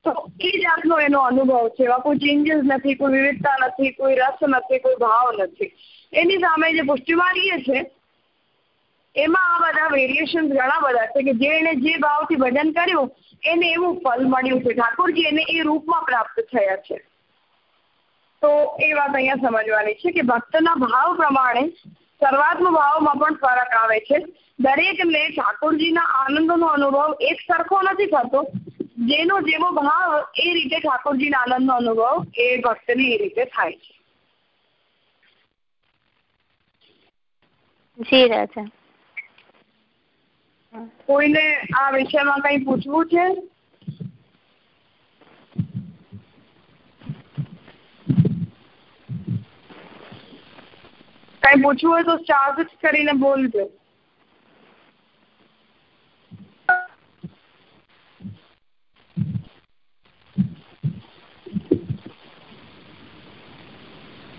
તો એ જાતનો એનો અનુભવ છે. એવા કોઈ ચેન્જીસ નથી, કોઈ વિવિધતા નથી, કોઈ રસ નથી, કોઈ ભાવ નથી. એની સામે જે પુષ્ટિમાર્ગીય છે, એમાં આ બધા વેરિએશન ઘણા બધા છે કે જે એને જે ભાવથી ભજન કર્યું, એને એવું ફલ મળ્યું છે. ઠાકોરજી એને એ રૂપમાં પ્રાપ્ત થયા છે. તો એ વાત અહીંયા સમજવાની છે કે ભક્તના ભાવ પ્રમાણે સર્વાત્મ ભાવમાં પણ ફરક આવે છે. દરેકને ઠાકોરજીના આનંદનો અનુભવ એક સરખો નથી થતો. જેનો જેવો ભાવ એ રીતે ઠાકોરજીના આનંદનો અનુભવ એ ભક્તને એ રીતે થાય છે. જી, રાજા. કોઈને આ વિષયમાં કઈ પૂછવું છે? કઈ પૂછવું હોય તો ચાર્જ કરીને બોલજો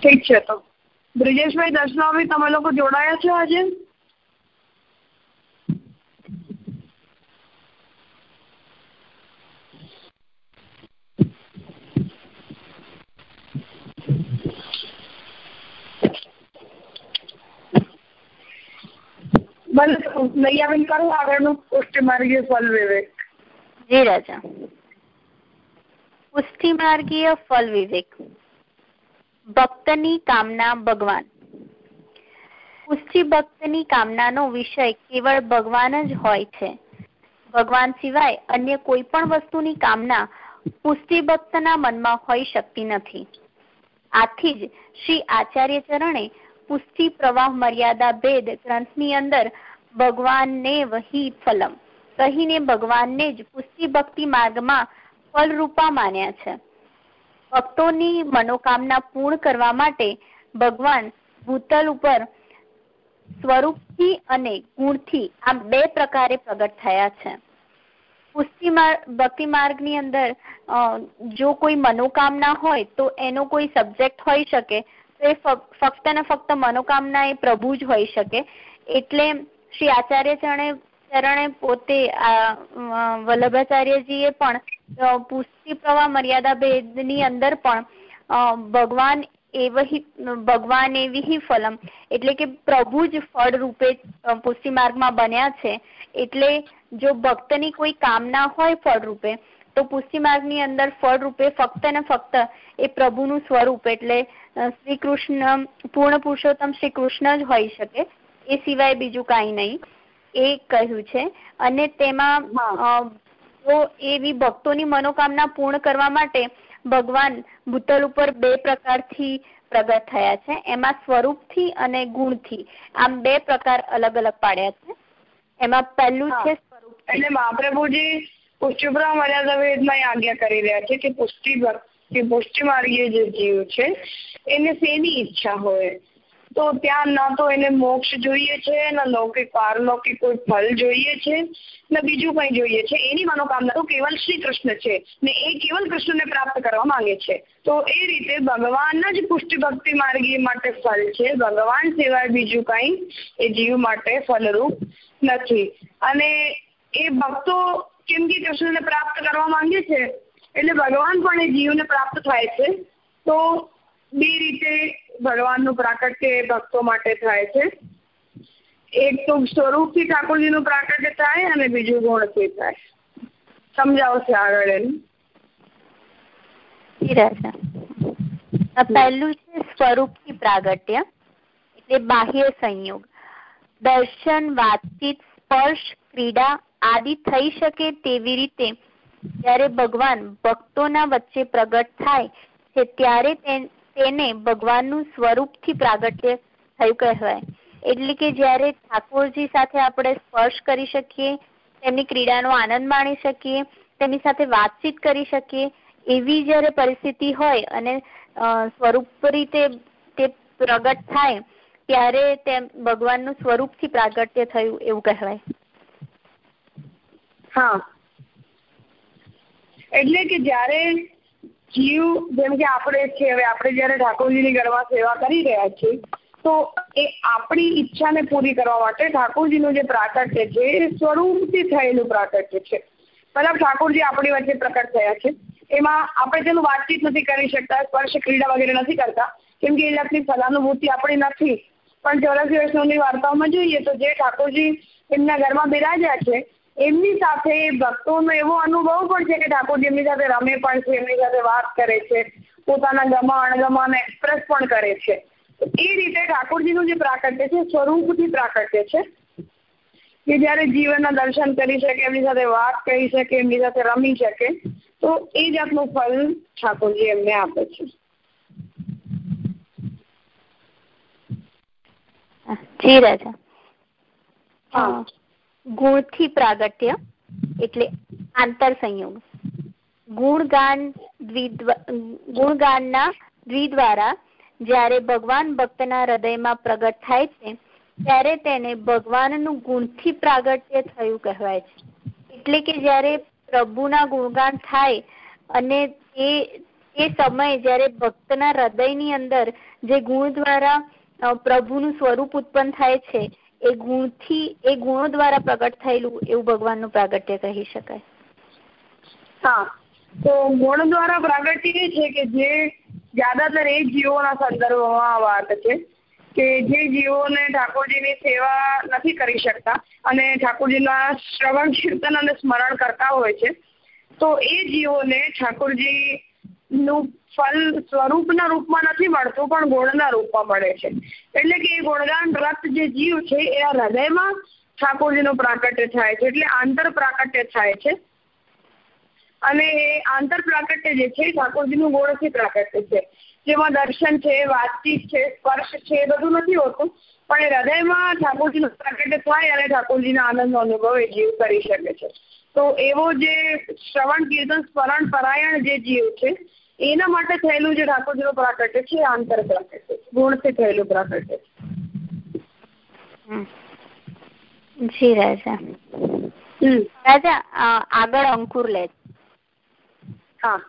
ઠીક છે તો. બ્રિજેશભાઈ દર્શનાભાઈ તમે લોકો જોડાયા છો આજે? ભલે લઈ આવીને કરો, આગળનું પુષ્ટિ માર્ગીય ફલ વિવેક. જી રાજા. પુષ્ટિ માર્ગીય ફલ વિવેક. ભક્તની કામના ભગવાન. પુષ્ટિ ભક્તની કામનાનો વિષય કેવળ ભગવાન જ હોય છે. ભગવાન સિવાય અન્ય કોઈ પણ વસ્તુની કામના પુષ્ટિ ભક્તના મનમાં હોઈ શકતી નથી. આથી જ શ્રી આચાર્ય ચરણે પુષ્ટિ પ્રવાહ મર્યાદા ભેદ ગ્રંથની અંદર ભગવાનને વહી ફલમ કહીને ભગવાનને જ પુષ્ટિ ભક્તિ માર્ગમાં ફલરૂપા માન્યા છે. ભક્તોની મનોકામના પૂર્ણ કરવા માટે ભગવાન ભૂતલ ઉપર સ્વરૂપથી અને ગુણથી આમ બે પ્રકારે પ્રગટ થયા છે. પુષ્ટિ ભક્તિ માર્ગની અંદર જો કોઈ મનોકામના હોય તો એનો કોઈ સબ્જેક્ટ હોઈ શકે, તો એ ફક્ત ને ફક્ત મનોકામના એ પ્રભુ જ હોઈ શકે. એટલે શ્રી આચાર્ય ચરણે ચરણે પોતે વલ્લભાચાર્યજીએ પણ પુષ્ટિ પ્રવાહ મર્યાદા ભેદની અંદર પણ ભગવાન એવહી, ભગવાન એવી ફલમ, એટલે કે પ્રભુ જ ફળ રૂપે પુષ્ટિ માર્ગમાં બન્યા છે, એટલે જો ભક્તની કોઈ કામના હોય ફળ રૂપે, તો પુષ્ટિ માર્ગની અંદર ફળ રૂપે ફક્ત ને ફક્ત એ પ્રભુનું સ્વરૂપ, એટલે શ્રી કૃષ્ણ પૂર્ણ પુરુષોત્તમ શ્રી કૃષ્ણ જ હોઈ શકે, એ સિવાય બીજું કાંઈ નહીં. એ કહ્યું છે. અને તેમાં એવી ભક્તોની મનોકામના પૂર્ણ કરવા માટે ભગવાન ભૂતલ ઉપર બે પ્રકારથી પ્રગટ થયા છે. એમાં સ્વરૂપથી અને ગુણથી. આમ બે પ્રકાર અલગ અલગ પાડ્યા છે. એમાં પહેલું છે સ્વરૂપ એટલે મહાપ્રભુજી પુષ્ટિપુરા મર્યાદા વેદમાં આજ્ઞા કરી રહ્યા છે કે પુષ્ટિ કે પુષ્ટિ માર્ગીય જે જીવ છે એને શેની ઈચ્છા હોય? તો ત્યાં ન તો એને મોક્ષ જોઈએ છે, ન લૌકિક, પારલૌકિક કોઈ ફળ જોઈએ છે, ને બીજું કઈ જોઈએ છે. એની મનોકામના તો કેવલ શ્રી કૃષ્ણ છે ને એ કેવલ કૃષ્ણને પ્રાપ્ત કરવા માંગે છે. તો એ રીતે ભગવાન જ પુષ્ટિ ભક્તિ માર્ગી માટે ફળ છે. ભગવાન સિવાય બીજું કઈ એ જીવ માટે ફલરૂપ નથી. અને એ ભક્તો કેમ કે કૃષ્ણને પ્રાપ્ત કરવા માંગે છે? એટલે ભગવાન પણ એ જીવને પ્રાપ્ત થાય છે. તો બે રીતે ભગવાનનું પ્રાકટ્ય એ ભક્તો માટે થાય છે. એક તો સ્વરૂપથી ઠાકોરજીનું પ્રાકટ્ય થાય અને બીજું ગુણથી થાય. સમજાવશે આગળ એનું પહેલું છે સ્વરૂપથી પ્રાગટ્ય, એટલે બાહ્ય સંયોગ. દર્શન, વાતચીત, સ્પર્શ, ક્રીડા આદિ થઈ શકે તેવી રીતે જ્યારે ભગવાન ભક્તોના વચ્ચે પ્રગટ થાય છે, ત્યારે તેને ભગવાનનું સ્વરૂપથી પ્રાગટ્ય થયું કહેવાય. એટલે કે જ્યારે ઠાકોરજી સાથે આપણે સ્પર્શ કરી શકીએ, તેમની ક્રીડાનો આનંદ માણી શકીએ, તેમની સાથે વાતચીત કરી શકીએ, એવી જ્યારે પરિસ્થિતિ હોય અને સ્વરૂપ રીતે તે પ્રગટ થાય, ત્યારે તેમ ભગવાનનું સ્વરૂપથી પ્રાગટ્ય થયું એવું કહેવાય. હા. એટલે કે જ્યારે જીવ જેમ કે આપણે છે, હવે આપણે જયારે ઠાકોરજીની ગરબા સેવા કરી રહ્યા છીએ, તો એ આપણી ઈચ્છાને પૂરી કરવા માટે ઠાકોરજીનું જે પ્રાકટ્ય છે, એ સ્વરૂપથી થયેલું પ્રાકટ્ય છે. મતલબ ઠાકોરજી આપણી વચ્ચે પ્રકટ થયા છે. એમાં આપણે તેનું વાતચીત નથી કરી શકતા, સ્પર્શ ક્રીડા વગેરે નથી કરતા. કેમ કે એ જાતની ફલાનુભૂતિ આપણી નથી. પણ ચોરાસી વૈષ્ણવની વાર્તાઓમાં જોઈએ તો જે ઠાકોરજી એમના ઘરમાં બિરાજ્યા છે એમની સાથે ભક્તોનો એવો અનુભવ પણ છે કે ઠાકોરજી એમની સાથે રમે પણ છે એમની સાથે વાત કરે છે પોતાના ગમા અણગમાને એક્સપ્રેસ પણ કરે છે. એ રીતે ઠાકોરજીનું જે પ્રાકટ્ય છે સ્વરૂપથી પ્રાકટ્ય છે. કે જયારે જીવનના દર્શન કરી શકે એમની સાથે વાત કરી શકે એમની સાથે રમી શકે તો એ જાતનું ફલ ઠાકોરજી એમને આપે છે. જી રાજા. હા. ગુણથી પ્રાગટ્ય એટલે આંતર સંયોગ. ગુણગાન ગુણગાનના દ્વિદ્વારા જ્યારે ભગવાન ભક્તના હૃદયમાં પ્રગટ થાય છે, ત્યારે તેને ભગવાનનું ગુણથી પ્રાગટ્ય થયું કહેવાય છે. એટલે કે જ્યારે પ્રભુના ગુણગાન થાય અને એ એ સમય જ્યારે ભક્તના હૃદયની અંદર જે ગુણ દ્વારા પ્રભુનું સ્વરૂપ ઉત્પન્ન થાય છે એ ગુણથી, એ ગુણો દ્વારા પ્રગટ થયેલું એવું ભગવાનનું પ્રાગટ્ય કહી શકાય. હા. તો ગુણ દ્વારા પ્રાગટ્ય એ છે કે જે જ્યાદાતર એ જીવોના સંદર્ભમાં વાત છે કે જે જીવોને ઠાકોરજીની સેવા નથી કરી શકતા અને ઠાકોરજીના શ્રવણ, કીર્તન અને સ્મરણ કરતા હોય છે, તો એ જીવોને ઠાકોરજી નું ફલ સ્વરૂપના રૂપમાં નથી મળતું, પણ ગુણના રૂપમાં મળે છે. એટલે કે એ ગુણગાન રક્ત જે જીવ છે, એ હૃદયમાં ઠાકોરજીનું પ્રાકટ્ય થાય છે, એટલે આંતર પ્રાકટ્ય થાય છે. અને એ આંતર પ્રાકટ્ય જે છે ઠાકોરજીનું ગુણથી પ્રાકટ્ય છે. જેમાં દર્શન છે, વાતચીત છે, સ્પર્શ છે, એ બધું નથી હોતું, પણ એ હૃદયમાં ઠાકોરજીનું પ્રાકટ્ય થાય અને ઠાકોરજીના આનંદનો અનુભવ એ જીવ કરી શકે છે. તો એવો જે શ્રવણ, કીર્તન, સ્મરણ, પરાયણ જે જીવ છે એના માટે થયેલું જે ઠાકોરજીનું પ્રાકટ્ય છે આંતર પ્રાકટ્ય ગુણથી થયેલું પ્રાકટ્ય જી રાજા. રાજા આગળ અંકુર લે. હા.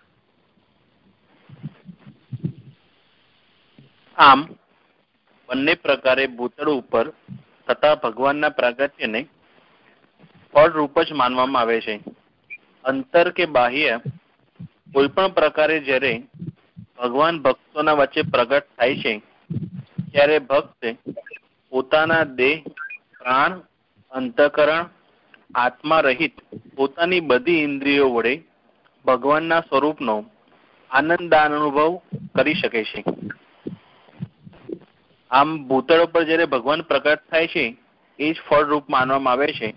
આમ બંને પ્રકારે ભૂતળ ઉપર થતા ભગવાનના પ્રાગટ્યને ફળ રૂપ જ માનવામાં આવે છે. અંતર કે બાહ્ય કોઈ પણ પ્રકારે જ્યારે ભગવાન ભક્તોના વચ્ચે પ્રગટ થાય છે, ત્યારે ભક્ત પોતાના દેહ, પ્રાણ, અંતકરણ, આત્મા રહિત પોતાની બધી ઇન્દ્રિયો વડે ભગવાનના સ્વરૂપનો આનંદાનુભવ કરી શકે છે. આમ ભૂતળ પર જ્યારે ભગવાન પ્રગટ થાય છે, એ જ ફળ રૂપ માનવામાં આવે છે.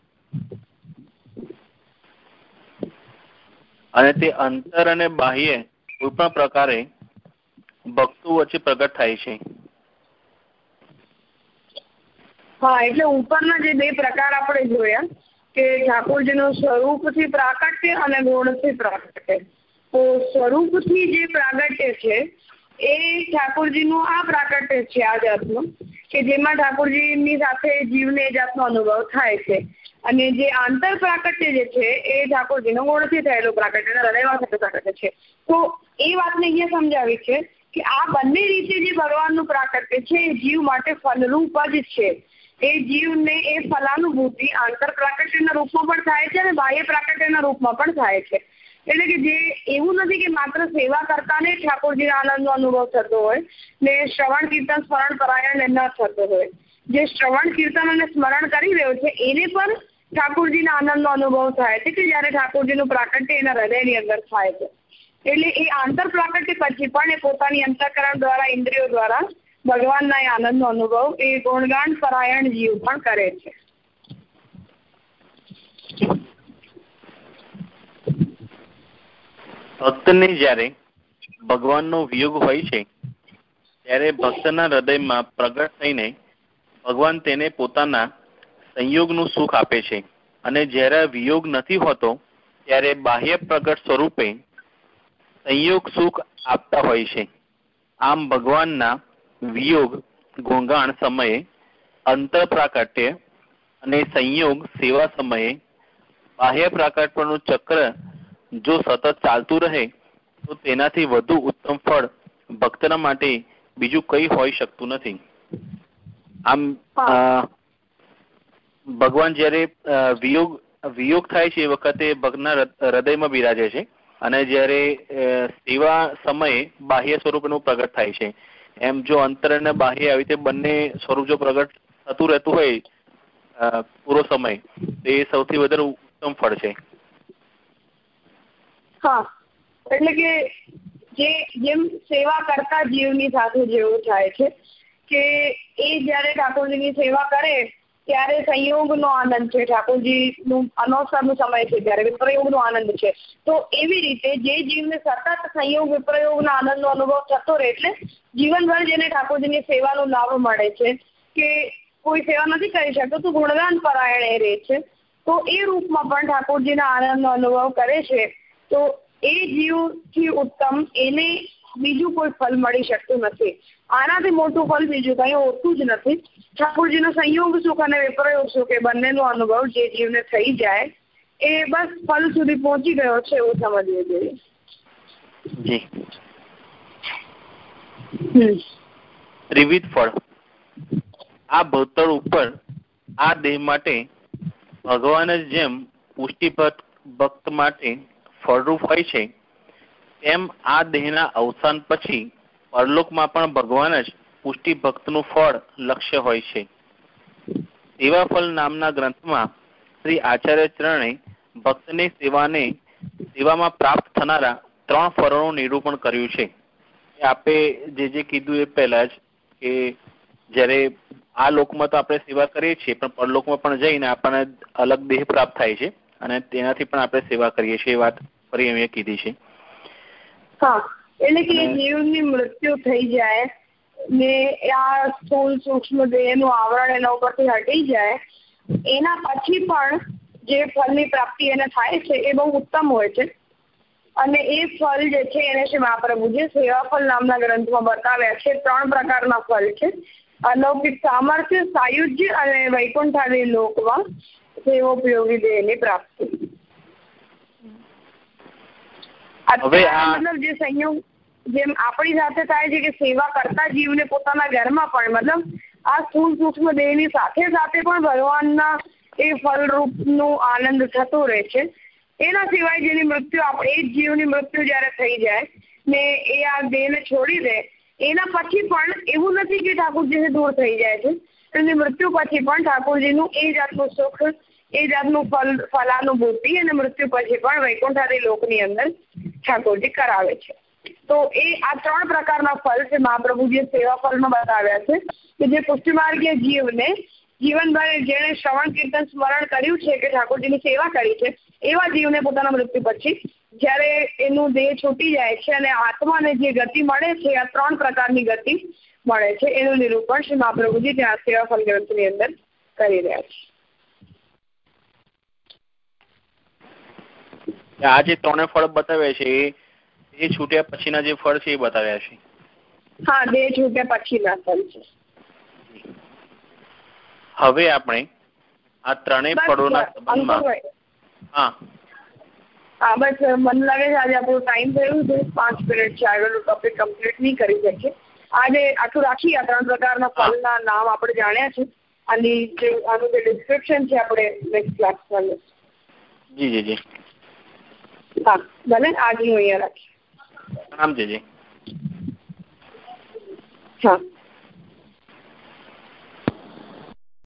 અને તે અંતર અને બાહ્ય કોઈ પણ પ્રકારે ભક્તો વચ્ચે પ્રગટ થાય છે. હા, એટલે ઉપરના જે બે પ્રકાર આપણે જોયા કે ઠાકોરજીનું સ્વરૂપથી પ્રાકટ્ય અને ગુણથી પ્રાકટ્ય તો સ્વરૂપથી જે પ્રાગટ્ય છે, એ ઠાકોરજીનું આ પ્રાકટ્ય છે આ જાતનું કે જેમાં ઠાકોરજીની સાથે જીવને એ જાતનો અનુભવ થાય છે. અને જે આંતર પ્રાકટ્ય જે છે એ ઠાકોરજીનો ગુણથી થયેલું પ્રાકટ્ય હૃદયમાં થતું પ્રાકટ્ય છે. તો એ વાતને અહીંયા સમજાવી છે કે આ બંને રીતે જે ભગવાનનું પ્રાકટ્ય છે એ જીવ માટે ફલરૂપ જ છે. એ જીવને એ ફલાનુભૂતિ આંતર પ્રાકટ્યના રૂપમાં પણ થાય છે અને બાહ્ય પ્રાકટ્યના રૂપમાં પણ થાય છે. એટલે કે જે એવું નથી કે માત્ર સેવા કરતાને ઠાકોરજી આનંદનો અનુભવ થતો હોય ને શ્રવણ, કીર્તન, સ્મરણ પરાયણ ન થતો હોય. જે શ્રવણ, કીર્તન અને સ્મરણ કરી રહ્યો છે, એને પણ ઠાકોરજીના આનંદનો અનુભવ થાય છે કે જયારે ઠાકોરજીનું પ્રાકટ્ય એના હૃદયની અંદર થાય છે. એટલે એ આંતર પ્રાકટ્ય પછી પણ એ પોતાની અંતઃકરણ દ્વારા, ઇન્દ્રિયો દ્વારા ભગવાનના એ આનંદનો અનુભવ, એ ગુણગાન પરાયણ જીવ પણ કરે છે. ભક્તને જ્યારે ભગવાનનો વિયોગ હોય છે, ત્યારે ભક્તના હૃદયમાં પ્રગટ થઈને ભગવાન તેને પોતાના સંયોગનું સુખ આપે છે. અને જ્યારે વિયોગ નથી હોતો ત્યારે બાહ્ય પ્રગટ સ્વરૂપે સંયોગ સુખ આપતા હોય છે. આમ ભગવાનના વિયોગ ગુણગાન સમયે અંતર પ્રાકટ્ય અને સંયોગ સેવા સમયે બાહ્ય પ્રાકટ્યનું ચક્ર જો સતત ચાલતું રહે તો તેનાથી વધુ ઉત્તમ ફળ ભક્તના માટે બીજું કઈ હોઈ શકતું નથી. આમ ભગવાન જયારે વિયોગ વિયોગ થાય છે એ વખતે ભક્તના હૃદયમાં બિરાજે છે અને જ્યારે સેવા સમયે બાહ્ય સ્વરૂપનું પ્રગટ થાય છે. એમ જો અંતર અને બાહ્ય આવી રીતે બંને સ્વરૂપ જો પ્રગટ થતું રહેતું હોય પૂરો સમય એ સૌથી વધારે ઉત્તમ ફળ છે. હા. એટલે કે જે, જેમ સેવા કરતા જીવની સાથે જેવું થાય છે કે એ જયારે ઠાકોરજીની સેવા કરે ત્યારે સંયોગનો આનંદ છે. ઠાકોરજીનું અનવસરનો સમય છે ત્યારે વિપ્રયોગનો આનંદ છે. તો એવી રીતે જે જીવને સતત સંયોગ વિપ્રયોગના આનંદનો અનુભવ થતો રહે એટલે જીવનભર જેને ઠાકોરજીની સેવાનો લાભ મળે છે કે કોઈ સેવા નથી કરી શકતો તો ગુણગાન પરાયણ એ રહે છે. તો એ રૂપમાં પણ ઠાકોરજીના આનંદનો અનુભવ કરે છે. તો એ જીવથી ઉત્તમ, એને બીજું કોઈ ફળ મળી શકતું નથી. આનાથી મોટું ફલ બીજું કઈ હોતું જ નથી. ઠાકોરજીનો સંયોગ સુખ અને વિપ્રયોગ સુખ એ બંનેનો અનુભવ જે જીવને થઈ જાય એ બસ ફલ સુધી પહોંચી ગયો છે એવું સમજવું જોઈએ. ત્રિવિધ ફળ. આ ભૂતળ ઉપર આ દેહ માટે ભગવાન જ જેમ પુષ્ટિ ભક્ત માટે ફળરૂપ હોય છે તેમ આ દેહના અવસાન પછી પરલોકમાં પણ ભગવાન જ પુષ્ટિ ભક્તનું ફળ લક્ષ્ય હોય છે. સેવા ફળ નામના ગ્રંથમાં શ્રી આચાર્ય ચરણે ભક્તની સેવાને સેવામાં પ્રાપ્ત થનારા ત્રણ ફળોનું નિરૂપણ કર્યું છે. આપે જે જે કીધું એ પહેલા જ કે જ્યારે આ લોકમાં તો આપણે સેવા કરીએ છીએ, પણ પરલોકમાં પણ જઈને આપણને અલગ દેહ પ્રાપ્ત થાય છે અને તેનાથી પણ આપણે સેવા કરીએ છીએ એ વાત ફરી અમે કીધી છે. હા એટલે કે જીવની મૃત્યુ થઈ જાય ને આ સ્થૂળ સૂક્ષ્મ દેહનું આવરણ એના ઉપરથી હટી જાય એના પછી પણ જે ફળની પ્રાપ્તિ એને થાય છે એ બહુ ઉત્તમ હોય છે. અને એ ફળ જે છે એને શ્રી મહાપ્રભુજી સેવાફળ નામના ગ્રંથમાં બતાવ્યા છે ત્રણ પ્રકારના ફળ છે. અલૌકિક સામર્થ્ય સાયુજ્ય અને વૈકુંઠાદી લોકમાં સેવોપયોગી દેહની પ્રાપ્તિ. મતલબ જે સંયોગ જેમ આપણી સાથે થાય છે કે સેવા કરતા જીવને પોતાના ઘરમાં પણ મતલબ આ સ્થૂળ સૂક્ષ્મ દેહની સાથે સાથે પણ ભગવાનના એ ફલરૂપનો આનંદ થતો રહે છે. એના સિવાય જેની મૃત્યુ આપણે એ જ જીવની મૃત્યુ જ્યારે થઈ જાય ને એ આ દેહને છોડી દે એના પછી પણ એવું નથી કે ઠાકોરજીને દૂર થઈ જાય છે. એની મૃત્યુ પછી પણ ઠાકોરજીનું એ જાતનું સુખ એ જાતનું ફલ ફલાનુભૂતિ અને મૃત્યુ પછી પણ વૈકુંઠાદી લોકની અંદર ઠાકોરજી કરાવે છે. તો એ આ ત્રણ પ્રકારના ફળ છે મહાપ્રભુજીએ સેવા ફળમાં બતાવ્યા છે કે જે પુષ્ટિમાર્ગીય જીવને જીવનભર જેણે શ્રવણ, કીર્તન, સ્મરણ કર્યું છે કે ઠાકોરજીની સેવા કરી છે, એવા જીવને પોતાના મૃત્યુ પછી જ્યારે એનું દેહ છૂટી જાય છે અને આત્માને જે ગતિ મળે છે, આ ત્રણ પ્રકારની ગતિ મળે છે, એનું નિરૂપણ શ્રી મહાપ્રભુજી ત્યાં સેવા ગ્રંથની અંદર કરી રહ્યા છે. આ જે ત્રણે ફળ બતાવ્યા છે એ છૂટ્યા પછીના જે ફળ છે એ બતાવ્યા છે? હા દેહ છૂટ્યા પછીના ફળ છે. હવે આપણે આ ત્રણેય ફળોના સંબંધમાં હા. હા બસ મને લાગે છે આજે આપણો ટાઈમ થયું છે. પાંચ મિનિટ છે. આગળનું ટોપિક કમ્પ્લીટ નહીં કરી શકીએ. આજે આટલું રાખીએ આ ત્રણ પ્રકારના ફળના નામ આપણે જાણ્યા છે. આની જે આનું જે ડિસ્ક્રિપ્શન છે આપણે નેક્સ્ટ ક્લાસમાં જી જી જી. હા ભલે આજનું અહીંયા રાખીએ પ્રણામ જીજી હા.